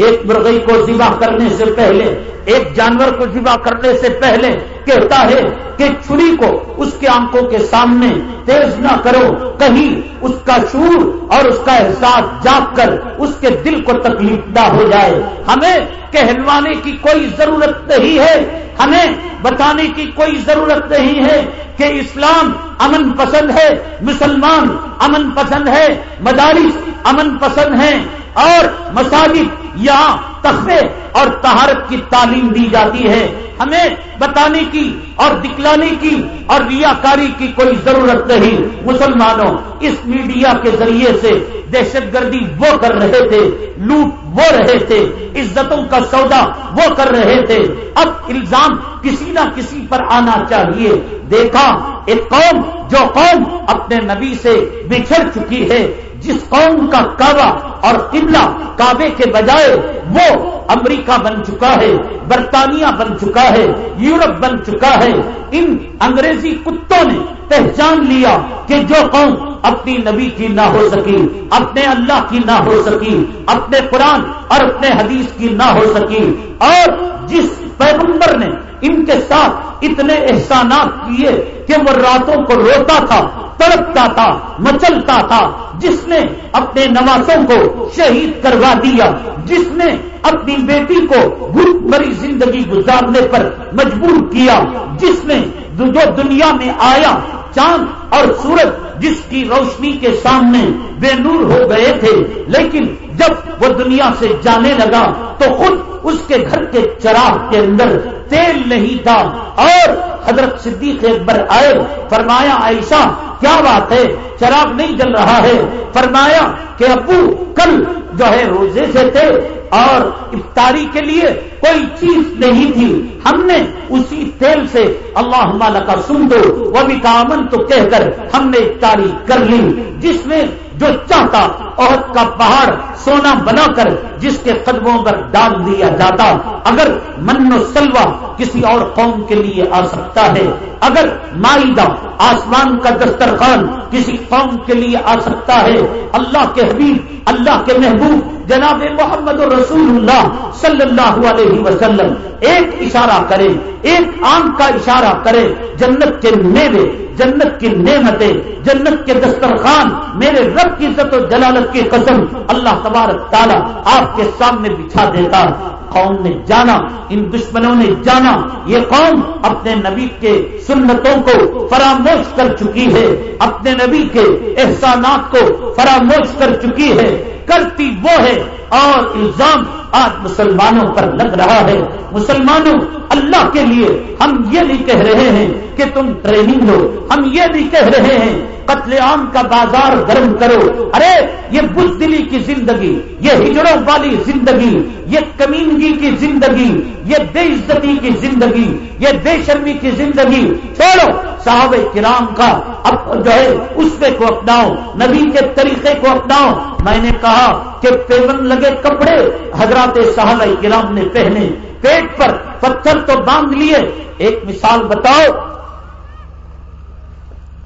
ایک مرغئی کو ذبح کرنے سے پہلے، ایک جانور کو ذبح کرنے سے پہلے کہتا ہے کہ چھری کو اس کے آنکھوں کے سامنے تیز نہ کرو، کہیں اس کا شور اور اس کا احساس جاگ کر اس کے دل کو تکلیف نہ ہو جائے۔ ہمیں کہلوانے کی کوئی ضرورت نہیں ہے، ہمیں بتانے کی کوئی ضرورت نہیں ہے کہ اسلام امن پسند ہے، مسلمان امن پسند ہے، مدارس امن پسند ہیں اور مساجد یہاں تخبے اور تہارت کی تعلیم دی جاتی ہے۔ ہمیں بتانے کی اور دکھلانے کی اور ریاکاری کی کوئی ضرورت نہیں۔ مسلمانوں، اس میڈیا کے ذریعے سے دہشت گردی وہ کر رہے تھے، لوٹ وہ رہے تھے، عزتوں کا سودا وہ کر رہے تھے۔ اب الزام کسی نہ کسی پر آنا چاہیے۔ دیکھا، ایک قوم، جو قوم اپنے نبی سے بچھڑ چکی ہے جس قوم کا کعبہ اور قبلہ کعبے کے بجائے وہ امریکہ بن چکا ہے، برطانیہ بن چکا ہے، یورپ بن چکا ہے۔ ان انگریزی کتوں نے پہچان لیا کہ جو قوم اپنی نبی کی نہ ہو سکی، اپنے اللہ کی نہ ہو سکی، اپنے قرآن اور اپنے حدیث کی نہ ہو سکی۔ اور جس پیغمبر نے ان کے ساتھ اتنے احسانات کیے کہ وہ راتوں کو روتا تھا، تڑپتا تھا، مچلتا تھا۔ جس نے اپنے نوازوں کو شہید کروا دیا، جس نے اپنی بیٹی کو گھٹ بری زندگی گزارنے پر مجبور کیا، جس نے جو دنیا میں آیا، چاند اور سورج جس کی روشنی کے سامنے بے نور ہو گئے تھے، لیکن جب وہ دنیا سے جانے لگا تو خود اس کے گھر کے چراغ کے اندر تیل نہیں تھا اور حضرت صدیق اکبر آئے، فرمایا ایسا کیا بات ہے؟ چراغ نہیں جل رہا ہے۔ فرمایا کہ ابو، کل جو ہے روزے سے تھے اور افطاری کے لیے کوئی چیز نہیں تھی۔ ہم نے اسی تیل سے اللہ مالا کا سن دو وہ بھی کامن تو کہہ کر ہم نے افطاری کر لی۔ جس میں جو چاہتا عہد کا پہاڑ سونا بنا کر جس کے قدموں پر ڈال دیا جاتا، اگر من و سلوا کسی اور قوم کے لیے آ سکتا ہے، اگر معاہدہ آسمان کا دسترخوان کسی قوم کے لیے آ سکتا ہے، اللہ کے حبیب، اللہ کے محبوب، جناب محمد رسول اللہ صلی اللہ علیہ وسلم، ایک اشارہ کرے ایک آنکھ کا اشارہ کرے جنت کے میوے جنت کی نعمتیں، جنت کے دسترخوان، میرے رب کی عزت و جلالت کی قسم اللہ تبارک تعالیٰ آپ کے سامنے بچھا دیتا۔ قوم نے جانا، ان دشمنوں نے جانا۔ یہ قوم اپنے نبی کے سنتوں کو فراموش کر چکی ہے۔ اپنے نبی کے احسانات کو فراموش کر چکی ہے۔ کرتی وہ ہے اور الزام آج مسلمانوں پر لگ رہا ہے۔ مسلمانوں، اللہ کے لیے ہم یہ نہیں کہہ رہے ہیں کہ تم ٹریننگ لو۔ ہم یہ نہیں کہہ رہے ہیں، قتل عام کا بازار گرم کرو۔ ارے، یہ بزدلی کی زندگی، یہ ہجڑوں والی زندگی، یہ کمینگی کی زندگی، یہ بے عزتی کی زندگی، یہ بے شرمی کی زندگی۔ چھوڑو صاحب کرام کا اب جو ہے، اس کو اپناؤ، نبی کے طریقے کو اپناؤ۔ میں نے کہا کہ پیمن لگے کپڑے حضرات صاحب کرام نے پہنے پیٹ پر پتھر تو باندھ لیے۔ ایک مثال بتاؤ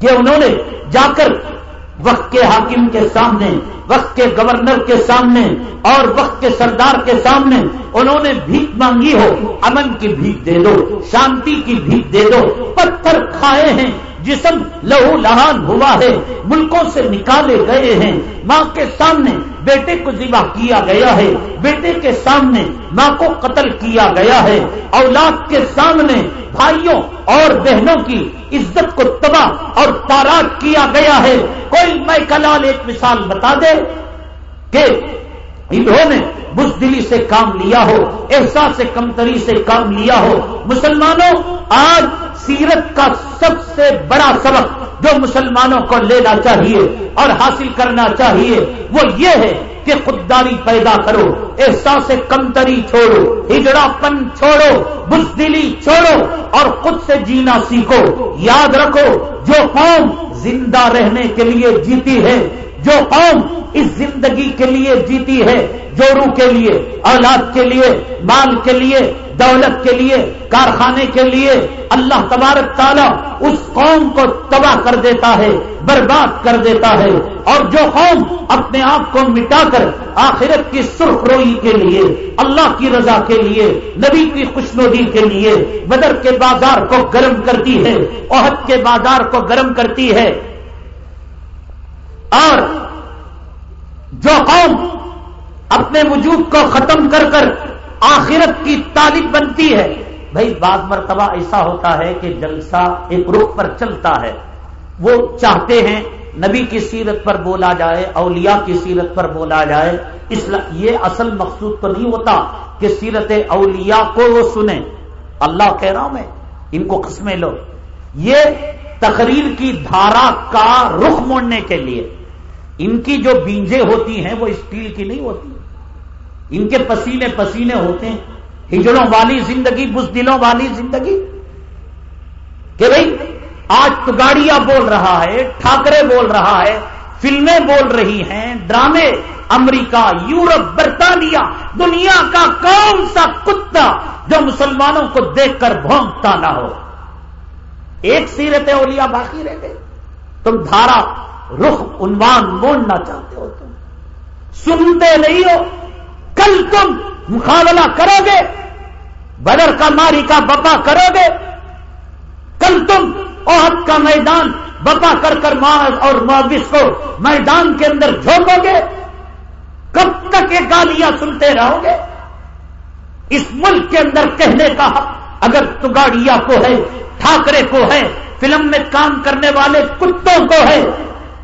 کہ انہوں نے جا کر وقت کے حاکم کے سامنے، وقت کے گورنر کے سامنے اور وقت کے سردار کے سامنے انہوں نے بھیک مانگی ہو۔ امن کی بھیک دے دو، شانتی کی بھیک دے دو۔ پتھر کھائے ہیں۔ جسم لہو لہان ہوا ہے، ملکوں سے نکالے گئے ہیں۔ ماں کے سامنے بیٹے کو ذبح کیا گیا ہے۔ بیٹے کے سامنے ماں کو قتل کیا گیا ہے۔ اولاد کے سامنے بھائیوں اور بہنوں کی عزت کو تباہ اور تاراک کیا گیا ہے۔ کوئی میں کلال ایک مثال بتا دے کہ انہوں نے بزدلی سے کام لیا ہو، احساس سے کمتری سے کام لیا ہو۔ مسلمانوں، آج سیرت کا سب سے بڑا سبق جو مسلمانوں کو لینا چاہیے اور حاصل کرنا چاہیے، وہ یہ ہے کہ خودداری پیدا کرو، احساس کمتری چھوڑو ہجڑا پن چھوڑو، بزدلی چھوڑو اور خود سے جینا سیکھو۔ یاد رکھو، جو قوم زندہ رہنے کے لیے جیتی ہے جو قوم اس زندگی کے لیے جیتی ہے جورو کے لیے، اولاد کے لیے، مال کے لیے، دولت کے لیے، کارخانے کے لیے، اللہ تبارک تعالیٰ اس قوم کو تباہ کر دیتا ہے، برباد کر دیتا ہے۔ اور جو قوم اپنے آپ کو مٹا کر آخرت کی سرخ روئی کے لیے، اللہ کی رضا کے لیے، نبی کی خوشنودی کے لیے، بدر کے بازار کو گرم کرتی ہے، عہد کے بازار کو گرم کرتی ہے۔ اور جو قوم اپنے وجود کو ختم کر کر آخرت کی طالب بنتی ہے۔ بھائی بعض مرتبہ ایسا ہوتا ہے کہ جلسہ ایک رخ پر چلتا ہے۔ وہ چاہتے ہیں نبی کی سیرت پر بولا جائے، اولیاء کی سیرت پر بولا جائے۔ اس یہ اصل مقصود تو نہیں ہوتا کہ سیرت اولیاء کو وہ سنیں۔ اللہ کہہ رہا ہوں میں، ان کو قسمیں لو۔ یہ تقریر کی دھارا کا رخ موڑنے کے لیے۔ ان کی جو بینجیں ہوتی ہیں وہ اسٹیل کی نہیں ہوتی۔ ان کے پسینے پسینے ہوتے ہیں۔ ہجڑوں والی زندگی، بزدلوں والی زندگی۔ کہ بھائی آج تو گاڑیاں بول رہا ہے، ٹھاکرے بول رہا ہے، فلمیں بول رہی ہیں، ڈرامے، امریکہ، یورپ، برطانیہ، دنیا کا کون سا کتا جو مسلمانوں کو دیکھ کر بھونکتا نہ ہو۔ ایک سیرت اولیاء باقی رہ گئے۔ تم دھارا، رخ، عنوان موڑنا چاہتے ہو تم۔ سنتے نہیں ہو۔ کل تم مقابلہ کرو گے، بدر کا ماری کا بپا کرو گے۔ کل تم عہد کا میدان بپا کر کر ماض اور معاوض کو میدان کے اندر جھونکو گے۔ کب تک یہ گالیاں سنتے رہو گے؟ اس ملک کے اندر کہنے کا اگر تگاڑیا کو ہے، ٹھاکرے کو ہے، فلم میں کام کرنے والے کتوں کو ہے؟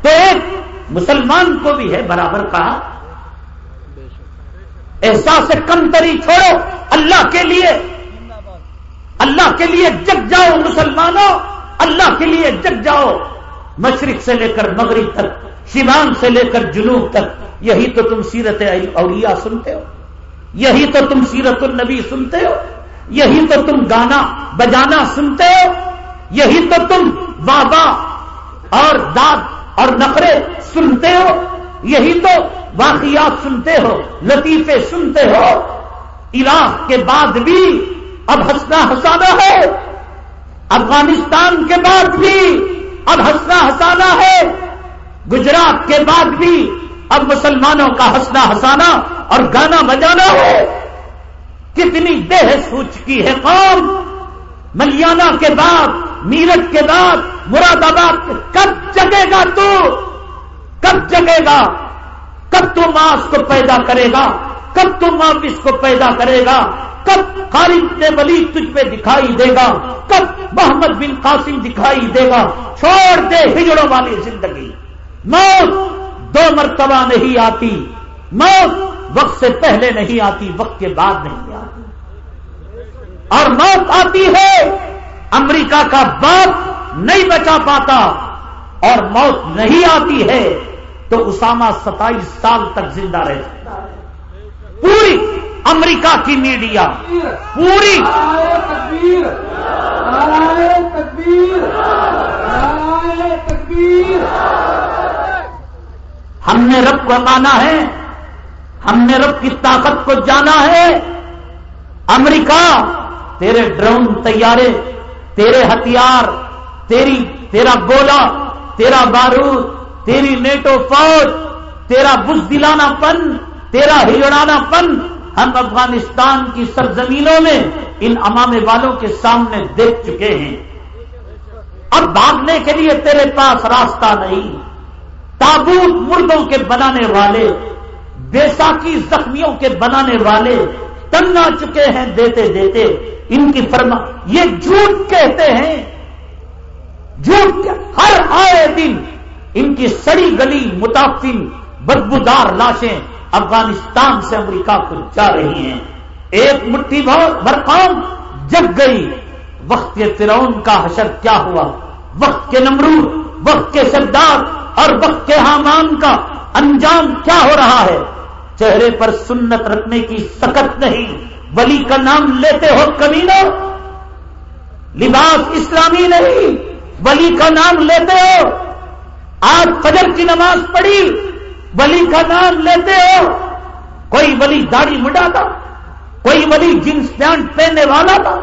تو ایک مسلمان کو بھی ہے، برابر کہا۔ احساس کمتری چھوڑو، اللہ کے لیے۔ اللہ کے لیے جگ جاؤ مسلمانوں، اللہ کے لیے جگ جاؤ۔ مشرق سے لے کر مغرب تک شیوان سے لے کر جنوب تک، یہی تو تم سیرت اولیاء سنتے ہو۔ یہی تو تم سیرت النبی سنتے ہو۔ یہی تو تم گانا بجانا سنتے ہو۔ یہی تو تم بابا اور داد اور نقرے سنتے ہو۔ یہی تو واقعات سنتے ہو، لطیفے سنتے ہو۔ عراق کے بعد بھی اب ہنسنا ہسانا ہے۔ افغانستان کے بعد بھی اب ہنسنا ہسانا ہے۔ گجرات کے بعد بھی اب مسلمانوں کا ہنسنا ہسانا اور گانا بجانا ہے۔ کتنی دہ سو چکی ہے قوم۔ ملیانہ کے بعد میرٹ کے بعد، مراد آباد، کب جگے گا تو؟ کب جگے گا؟ کب تو ماس کو پیدا کرے گا؟ کب تو واپس کو پیدا کرے گا؟ کب خالد نے ولی تجھ پہ دکھائی دے گا؟ کب محمد بن قاسم دکھائی دے گا؟ چھوڑ دے ہجڑوں والی زندگی۔ موت دو مرتبہ نہیں آتی۔ موت وقت سے پہلے نہیں آتی، وقت کے بعد نہیں آتی۔ اور موت آتی ہے، امریکہ کا باپ نہیں بچا پاتا۔ اور موت نہیں آتی ہے تو اسامہ ستائیس سال تک زندہ رہ سکتا ہے پوری امریکہ کی میڈیا، پوری۔ ہم نے رب کو مانا ہے، ہم نے رب کی طاقت کو جانا ہے۔ امریکہ، تیرے ڈرون تیارے، تیرے ہتھیار، تیری، تیرا گولا تیرا بارود، تیری نیٹو فوج، تیرا بزدلانا پن، تیرا ہجڑانا پن، ہم افغانستان کی سرزمینوں میں ان امام والوں کے سامنے دیکھ چکے ہیں۔ اب بھاگنے کے لیے تیرے پاس راستہ نہیں۔ تابوت مردوں کے بنانے والے، بیساکی زخمیوں کے بنانے والے تنگ آ چکے ہیں دیتے دیتے۔ ان کی فرما، یہ جھوٹ کہتے ہیں جھوٹ ہر آئے دن ان کی سڑی گلی متافن بدبودار لاشیں افغانستان سے امریکہ کو جا رہی ہیں۔ ایک مٹھی بہت برقام جگ گئی۔ وقت کے فرعون کا حشر کیا ہوا؟ وقت کے نمرود، وقت کے سردار اور وقت کے حامان کا انجام کیا ہو رہا ہے؟ چہرے پر سنت رکھنے کی سکت نہیں۔ ولی کا نام لیتے ہو کبھی لباس اسلامی نہیں۔ ولی کا نام لیتے ہو۔ آج فجر کی نماز پڑھی، ولی کا نام لیتے ہو۔ کوئی ولی داڑھی مڈا تھا کوئی ولی جنس پینٹ پہننے والا تھا۔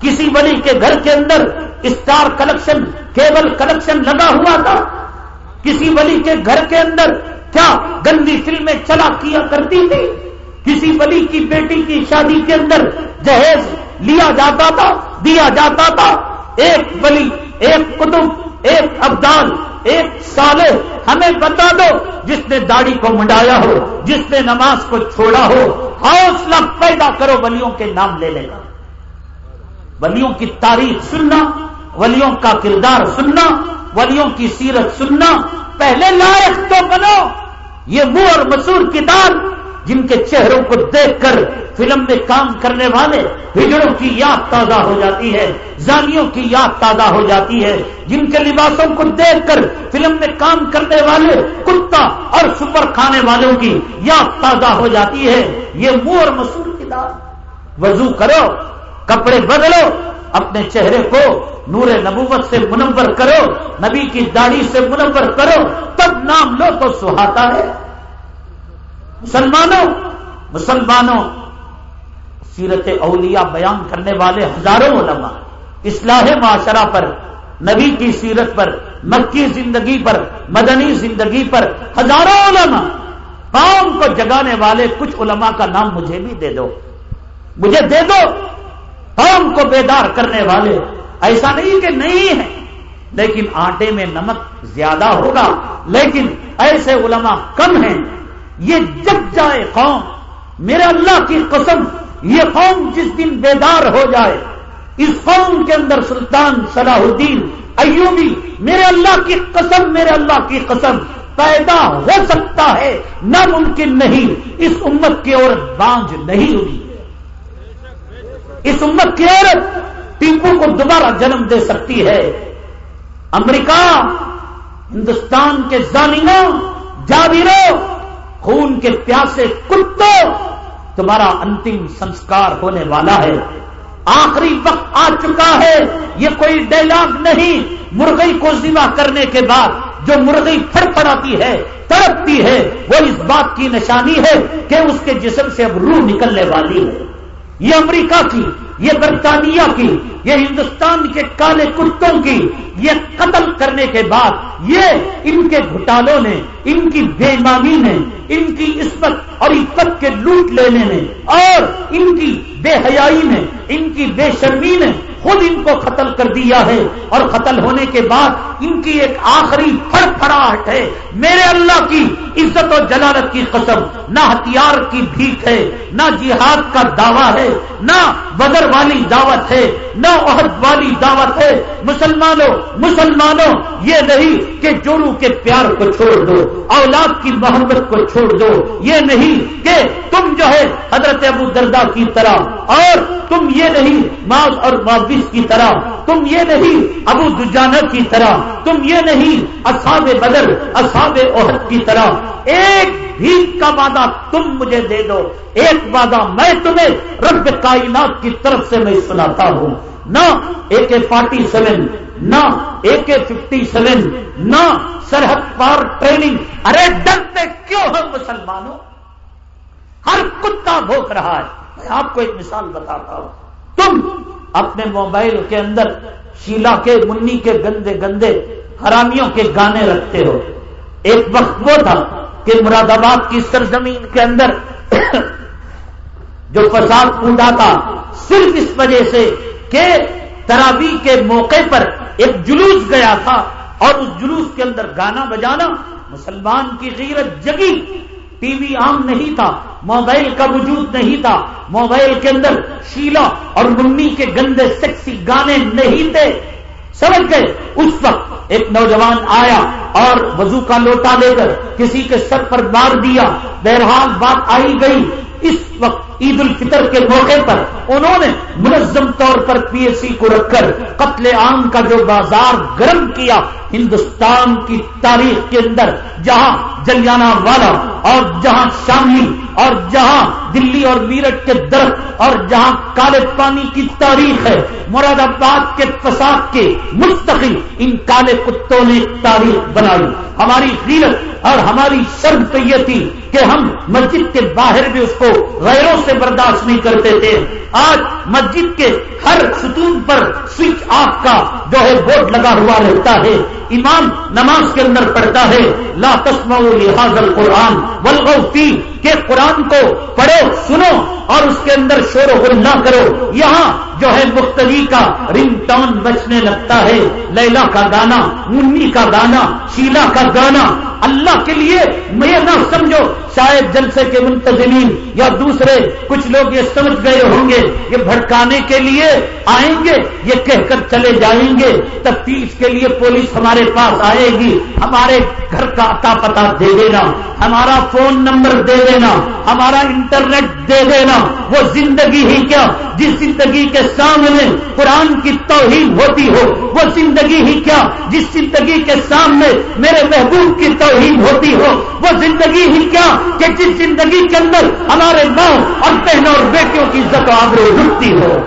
کسی ولی کے گھر کے اندر اسٹار کلیکشن، کیبل کلیکشن لگا ہوا تھا۔ کسی ولی کے گھر کے اندر کیا گندی فلمیں چلا کیا کرتی تھی۔ کسی ولی کی بیٹی کی شادی کے اندر جہیز لیا جاتا تھا، دیا جاتا تھا۔ ایک ولی ایک کتب ایک ابدال ایک سالے، ہمیں بتا دو جس نے داڑھی کو منڈایا ہو، جس نے نماز کو چھوڑا ہو، حوصلہ پیدا کرو، ولیوں کے نام لے لے گا۔ ولیوں کی تاریخ سننا، ولیوں کا کردار سننا، ولیوں کی سیرت سننا، پہلے لائق تو بنو۔ یہ منہ اور مسور کتاب جن کے چہروں کو دیکھ کر فلم میں کام کرنے والے ہجڑوں کی یاد تازہ ہو جاتی ہے زانیوں کی یاد تازہ ہو جاتی ہے۔ جن کے لباسوں کو دیکھ کر فلم میں کام کرنے والے کتا اور سپر کھانے والوں کی یاد تازہ ہو جاتی ہے۔ یہ منہ اور مسور کی وضو کرو، کپڑے بدلو، اپنے چہرے کو نور نبوت سے منور کرو، نبی کی داڑھی سے منور کرو، تب نام لو تو سہاتا ہے۔ مسلمانوں مسلمانوں سیرت اولیاء بیان کرنے والے ہزاروں علماء اصلاح معاشرہ پر، نبی کی سیرت پر، مکی زندگی پر، مدنی زندگی پر ہزاروں علماء قوم کو جگانے والے کچھ علماء کا نام مجھے بھی دے دو۔ مجھے دے دو۔ قوم کو بیدار کرنے والے۔ ایسا نہیں کہ نہیں ہے لیکن آٹے میں نمک زیادہ ہوگا۔ لیکن ایسے علماء کم ہیں۔ یہ جگ جائے قوم۔ میرے اللہ کی قسم یہ قوم جس دن بیدار ہو جائے، اس قوم کے اندر سلطان صلاح الدین ایوبی، میرے اللہ کی قسم، میرے اللہ کی قسم، پیدا ہو سکتا ہے، ناممکن نہیں، اس امت کی عورت بانج نہیں ہوئی۔ اس امت کی عورت ٹیپو کو دوبارہ جنم دے سکتی ہے۔ امریکہ، ہندوستان کے ظالموں جاویروں خون کے پیاسے کتوں تمہارا انتم سنسکار ہونے والا ہے۔ آخری وقت آ چکا ہے۔ یہ کوئی ڈائلگ نہیں۔ مرغئی کو ذبح کرنے کے بعد جو مرغئی پھڑ پڑاتی ہے، تڑپتی ہے، وہ اس بات کی نشانی ہے کہ اس کے جسم سے اب روح نکلنے والی ہے۔ یہ امریکہ کی، یہ برطانیہ کی، یہ ہندوستان کے کالے کتوں کی، یہ قتل کرنے کے بعد یہ ان کے گھٹالوں نے، ان کی بےمانی نے، ان کی عصمت اور عزت کے لوٹ لینے نے، اور ان کی بے حیائی نے، ان کی بے شرمی نے خود ان کو قتل کر دیا ہے اور قتل ہونے کے بعد ان کی ایک آخری پھڑ پھڑاہٹ ہے۔ میرے اللہ کی عزت و جلالت کی قسم، نہ ہتھیار کی بھیک ہے، نہ جہاد کا دعویٰ ہے، نہ بدر والی دعوت ہے، نہ عہد والی دعوت ہے۔ مسلمانوں مسلمانوں، یہ نہیں کہ جورو کے پیار کو چھوڑ دو، اولاد کی محبت کو چھوڑ دو۔ یہ نہیں کہ تم جو ہے حضرت ابو دردا کی طرح، اور تم یہ نہیں ماس اور معاوض کی طرح، تم یہ نہیں ابو دجانہ کی طرح، تم یہ نہیں اصحاب بدر، اصحاب عہد کی طرح۔ ایک بھیک کا وعدہ تم مجھے دے دو، ایک وعدہ میں تمہیں رب کائنات کی طرف سے میں سناتا ہوں۔ نہ اے کے فورٹی سیون، نہ اے کے ففٹی سیون، نہ سرحد پار ٹریننگ۔ ارے ڈرتے کیوں ہم مسلمانوں؟ ہر کتا بھوک رہا ہے۔ میں آپ کو ایک مثال بتاتا ہوں۔ تم اپنے موبائل کے اندر شیلا کے منی کے گندے گندے حرامیوں کے گانے رکھتے ہو۔ ایک وقت وہ تھا کہ مراد آباد کی سرزمین کے اندر جو فساد پونڈا تھا، صرف اس وجہ سے کہ تراوی کے موقع پر ایک جلوس گیا تھا اور اس جلوس کے اندر گانا بجانا مسلمان کی غیرت جگی۔ ٹی وی عام نہیں تھا، موبائل کا وجود نہیں تھا۔ موبائل کے اندر شیلا اور منی کے گندے سیکسی گانے نہیں تھے۔ سمجھ گئے؟ اس وقت ایک نوجوان آیا اور وضو کا لوٹا لے کر کسی کے سر پر مار دیا۔ بہرحال بات آئی گئی۔ اس وقت عید الفطر کے موقع پر انہوں نے منظم طور پر پی ایس سی کو رکھ کر قتل عام کا جو بازار گرم کیا ہندوستان کی تاریخ کے اندر، جہاں جلیانہ والا اور جہاں شاملی اور جہاں دلی اور میرٹھ کے درخت اور جہاں کالے پانی کی تاریخ ہے، مراد آباد کے فساد کے مستقل ان کالے کتوں نے تاریخ بنائی۔ ہماری غیرت اور ہماری شرد پہ یہ تھی کہ ہم مسجد کے باہر بھی اس کو غیروں سے برداشت نہیں کرتے تھے آج مسجد کے ہر ستون پر سوئچ آف کا جو ہے بورڈ لگا ہوا رہتا ہے۔ امام نماز کے اندر پڑھتا ہے۔ لا تسمعوا لحاظ القرآن والغوفی کہ قرآن کو پڑھو، سنو اور اس کے اندر شور و غل نہ کرو۔ یہاں جو ہے مختلی کا رنگ ٹون بچنے لگتا ہے۔ لیلا کا گانا، منی کا گانا، شیلا کا گانا۔ اللہ کے لیے میں نہ سمجھو، شاید جلسے کے منتظمین یا دوسرے کچھ لوگ یہ سمجھ گئے ہوں گے۔ یہ بھڑکانے کے لیے آئیں گے، یہ کہہ کر چلے جائیں گے۔ تفتیش کے لیے پولیس ہمارے پاس آئے گی۔ ہمارے گھر کا اتا پتا دے دینا۔ ہمارا فون نمبر دے دینا۔ ہمارا انٹرنیٹ دے دینا، وہ زندگی ہی کیا؟ جس زندگی کے سامنے قرآن کی توہین ہوتی ہو، وہ زندگی ہی کیا؟ جس زندگی کے سامنے میرے محبوب کی توہین ہوتی ہو، وہ زندگی ہی کیا؟ کہ جس زندگی کے اندر ہمارے ماں اور بہنوں اور بیٹیوں کی عزت و آبرو رکتی ہو۔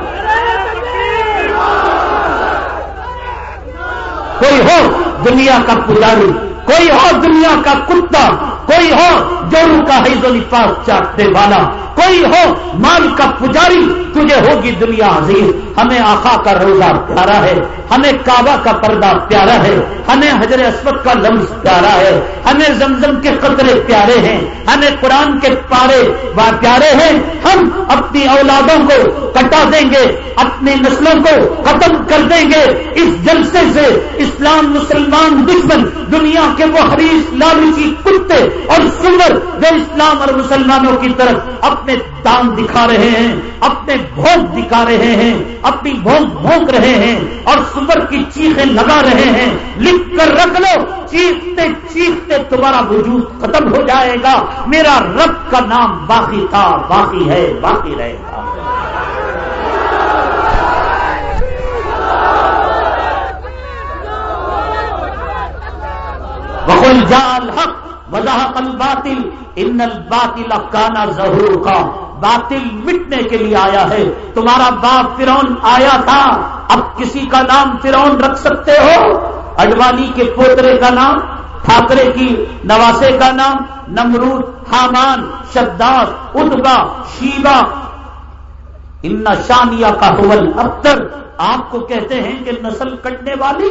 کوئی ہو دنیا کا پجاری، کوئی ہو دنیا کا کتا کوئی ہو جو کا حیض و نفاس چاٹنے والا، کوئی ہو مال کا پجاری، تجھے ہوگی دنیا عظیم۔ ہمیں آخا کا روزہ پیارا ہے، ہمیں کعبہ کا پردہ پیارا ہے، ہمیں حضر اسود کا لمس پیارا ہے، ہمیں زمزم کے قطرے پیارے ہیں، ہمیں قرآن کے پارے و پیارے ہیں۔ ہم اپنی اولادوں کو کٹا دیں گے، اپنی نسلوں کو ختم کر دیں گے۔ اس جلسے سے اسلام، مسلمان، دشمن، دنیا کے وہ حریص، لالچی کتے اور سور جو اسلام اور مسلمانوں کی طرف اپنے دان دکھا رہے ہیں، اپنے بھونک دکھا رہے ہیں، اپنی بھونک بھونک رہے ہیں اور سور کی چیخیں لگا رہے ہیں۔ لکھ کر رکھ لو، چیختے چیختے تمہارا وجود ختم ہو جائے گا۔ میرا رب کا نام باقی تھا، باقی ہے، باقی رہے گا۔ بخل جال حق وضاحت الباطل ان الباطل کانا ضرور کا باطل مٹنے کے لیے آیا ہے۔ تمہارا باپ فرون آیا تھا۔ اب کسی کا نام فرون رکھ سکتے ہو؟ اڈوانی کے پوترے کا نام، ٹھاکرے کی نواسے کا نام، نمرود، حامان شداس ادبا شیبا ان شانیہ کا حول اختر آپ کو کہتے ہیں کہ نسل کٹنے والی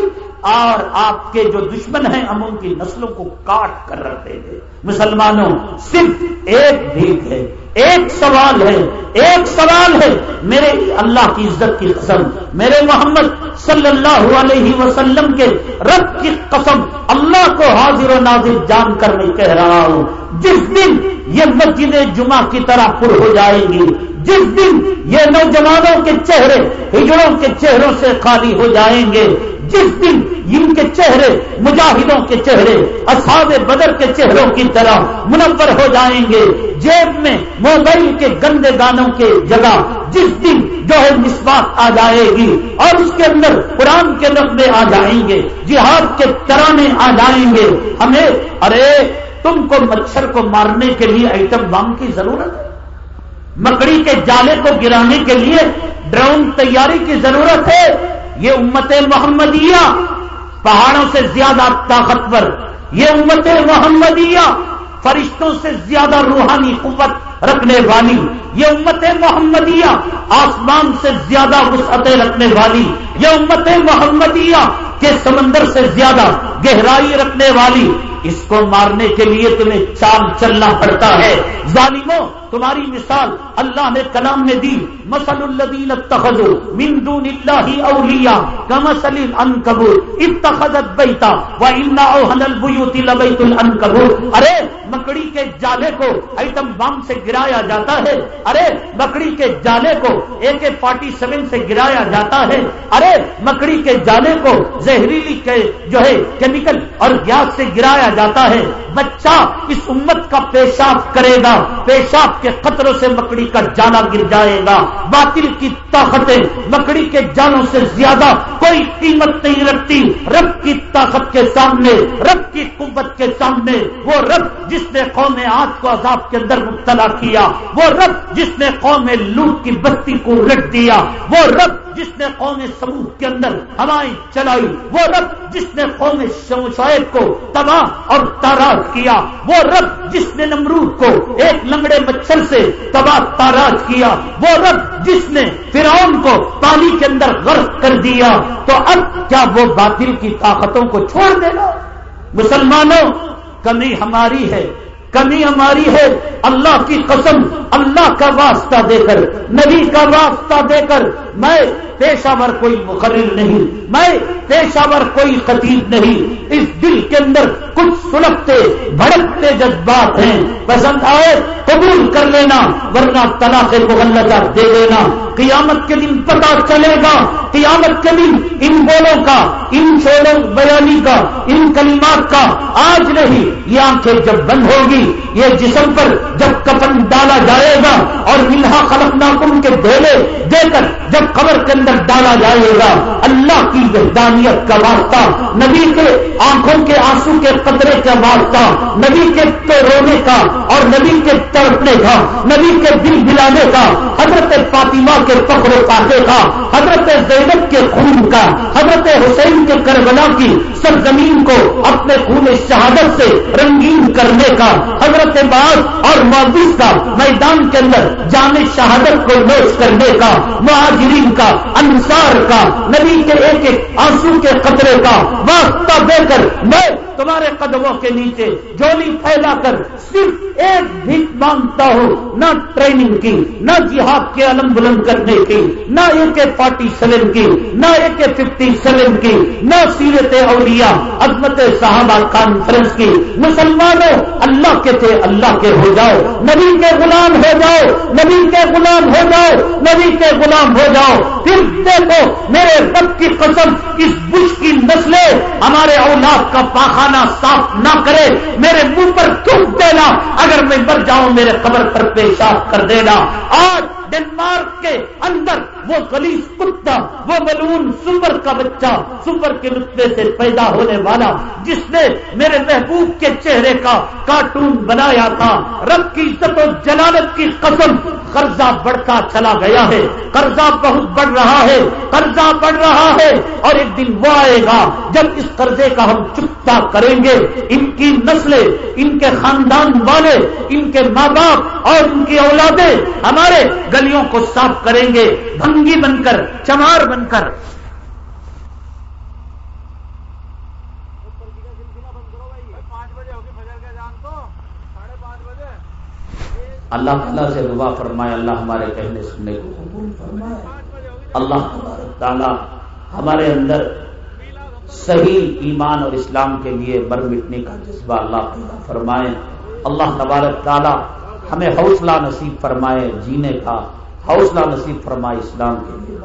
اور آپ کے جو دشمن ہیں ہم ان کی نسلوں کو کاٹ کر رکھتے تھے مسلمانوں، صرف ایک بھیک ہے، ایک سوال ہے، ایک سوال ہے۔ میرے اللہ کی عزت کی قسم، میرے محمد صلی اللہ علیہ وسلم کے رب کی قسم، اللہ کو حاضر و نازر جان کر میں کہہ رہا ہوں، جس دن یہ مسجد جمعہ کی طرح پر ہو جائے گی، جس دن یہ نوجوانوں کے چہرے ہجڑوں کے چہروں سے خالی ہو جائیں گے۔ جس دن ان کے چہرے، مجاہدوں کے چہرے، اصحاب بدر کے چہروں کی طرح منور ہو جائیں گے۔ جیب میں موبائل کے گندے گانوں کے جگہ، جس دن جو ہے مسواک آ جائے گی اور اس کے اندر قرآن کے نقبے آ جائیں گے، جہاد کے ترانے آ جائیں گے۔ ہمیں، ارے، تم کو مچھر کو مارنے کے لیے آئٹم بام کی ضرورت ہے؟ مکڑی کے جالے کو گرانے کے لیے ڈرون تیاری کی ضرورت ہے۔ یہ امت محمدیہ پہاڑوں سے زیادہ طاقتور، یہ امت محمدیہ فرشتوں سے زیادہ روحانی قوت رکھنے والی، یہ امت محمدیہ آسمان سے زیادہ وسعتیں رکھنے والی، یہ امت محمدیہ کے سمندر سے زیادہ گہرائی رکھنے والی۔ اس کو مارنے کے لیے تمہیں چال چلنا پڑتا ہے۔ ظالموں تمہاری مثال اللہ نے کلام میں دی. مسل الدین تخذو مندو اللہ اولیا کمسل العنکبور اتخذت بیتا و انا اوہن البیوت لبیت العنکبور ارے، مکڑی کے جالے کو ایٹم بم سے گرایا جاتا ہے. ارے، مکڑی کے جالے کو اے کے فورٹی سیون سے گرایا جاتا ہے. ارے، مکڑی کے جالے کو زہریلی کے جو ہے کیمیکل اور گیس سے گرایا جاتا ہے. بچہ اس امت کا پیشاب کرے گا. پیشاب کے قطروں سے مکڑی کا جانا گر جائے گا۔ باطل کی طاقتیں مکڑی کے جانوں سے زیادہ کوئی قیمت نہیں رکھتی۔ رب کی طاقت کے سامنے، رب کی قوت کے سامنے، وہ رب جس نے قوم آج کو عذاب کے اندر مبتلا کیا، وہ رب جس نے قوم لوٹ کی بستی کو رٹ دیا، وہ رب جس نے قوم سموہ کے اندر ہوائیں چلائی، وہ رب جس نے قوم شعیب کو تباہ اور تاراج کیا، وہ رب جس نے نمرود کو ایک لنگڑے مچھر سے تباہ تاراج کیا، وہ رب جس نے فرعون کو پانی کے اندر غرق کر دیا۔ تو اب کیا وہ باطل کی طاقتوں کو چھوڑ دینا مسلمانوں، کمی ہماری ہے۔ کمی ہماری ہے۔ اللہ کی قسم، اللہ کا واسطہ دے کر، نبی کا واسطہ دے کر میں پیشہ ور کوئی مقرر نہیں، میں پیشہ ور کوئی خطیب نہیں۔ اس دل کے اندر کچھ سلگتے بھڑکتے جذبات ہیں۔ پسند آئے قبول کر لینا، ورنہ طلاق مغلزہ دے دینا۔ قیامت کے دن پتا چلے گا۔ قیامت کے دن ان بولوں کا، ان شوروں بیانی کا، ان کلمات کا، آج نہیں، یہ آنکھیں جب بند ہوگی یہ جسم پر جب کفن ڈالا جائے گا اور ملہا خلق ناکن کے دھیلے دے کر جب قبر کے اندر ڈالا جائے گا، اللہ کی وحدانیت کا واسطہ، نبی کے آنکھوں کے آنسو کے قطرے کا واسطہ، نبی کے رونے کا اور نبی کے تڑپنے کا، نبی کے دل بلانے کا، حضرت فاطمہ کے فخر و پاتے کا، حضرت زینب کے خون کا، حضرت حسین کے کربلا کی سرزمین کو اپنے خون شہادت سے رنگین کرنے کا حضرت باز اور معاوض کا میدان کے اندر جامع شہادت کو نوش کرنے کا، مہاجرین کا، انصار کا، نبی کے ایک ایک آنسو کے قطرے کا واسطہ دے کر میں تمہارے قدموں کے نیچے جولی پھیلا کر صرف ایک بھی مانگتا ہوں، نہ ٹریننگ کی، نہ جہاد کے علم بلند کرنے کی، نہ اے کے فورٹی سیون کی، نہ اے کے ففٹی سیون کی، نہ سیرت اولیاء، عظمت صحابہ کانفرنس کی، مسلمانوں، اللہ کے تھے، اللہ کے ہو جاؤ۔ نبی کے غلام ہو جاؤ۔ نبی کے غلام ہو جاؤ۔ نبی کے غلام ہو جاؤ۔ پھر دیکھو، میرے رب کی قسم، اس بش کی نسلیں ہمارے اولاد کا پاخانہ صاف نہ کرے۔ میرے منہ پر تھوک دینا، اگر میں مر جاؤں، میرے قبر پر پیشاب کر دینا۔ آج ڈنمارک کے اندر وہ گلیس کتا، وہ ملون سور کا بچہ سور کے نقطے سے پیدا ہونے والا، جس نے میرے محبوب کے چہرے کا کارٹون بنایا تھا۔ رب کی عزت و جلالت کی قسم، قرضہ بڑھتا چلا گیا ہے۔ قرضہ بہت بڑھ رہا ہے۔ قرضہ بڑھ رہا ہے۔ اور ایک دن وہ آئے گا۔ جب اس قرضے کا ہم چکتا کریں گے، ان کی نسلیں، ان کے خاندان والے، ان کے ماں باپ اور ان کی اولادیں، ہمارے گلیوں کو صاف کریں گے، بھنگی بن کر، چمار بن کر۔ اللہ تعالیٰ سے دعا فرمائے، اللہ ہمارے کہنے سننے کو قبول فرمائے۔ اللہ تعالیٰ ہمارے اندر صحیح ایمان اور اسلام کے لیے مر مٹنے کا جذبہ اللہ تعالیٰ فرمائے۔ اللہ تبارک تعالیٰ ہمیں حوصلہ نصیب فرمائے جینے کا، حوصلہ نصیب فرمائے اسلام کے لیے۔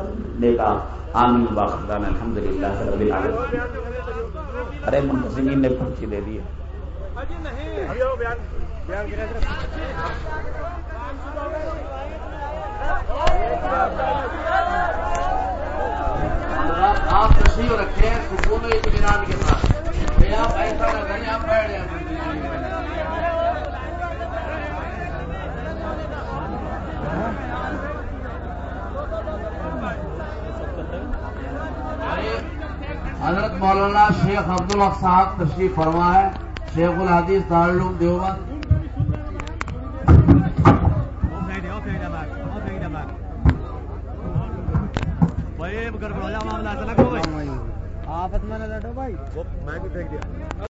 کا آمین۔ باخدان الحمد للہ رب العالمین۔ ارے، منتظمین نے پرچی دے دی آپ تشریف رکھے ہیں سکون اطمینان کے ساتھ۔ آپ ایسا نہ کریں آپ بیٹھ جائیں۔ حضرت مولانا شیخ عبد الحق صاحب تشریف فرما ہے۔ شیخ الحدیث دارالعلوم دیوبند آپس میں نہ بھائی۔ میں بھی پھینک دیا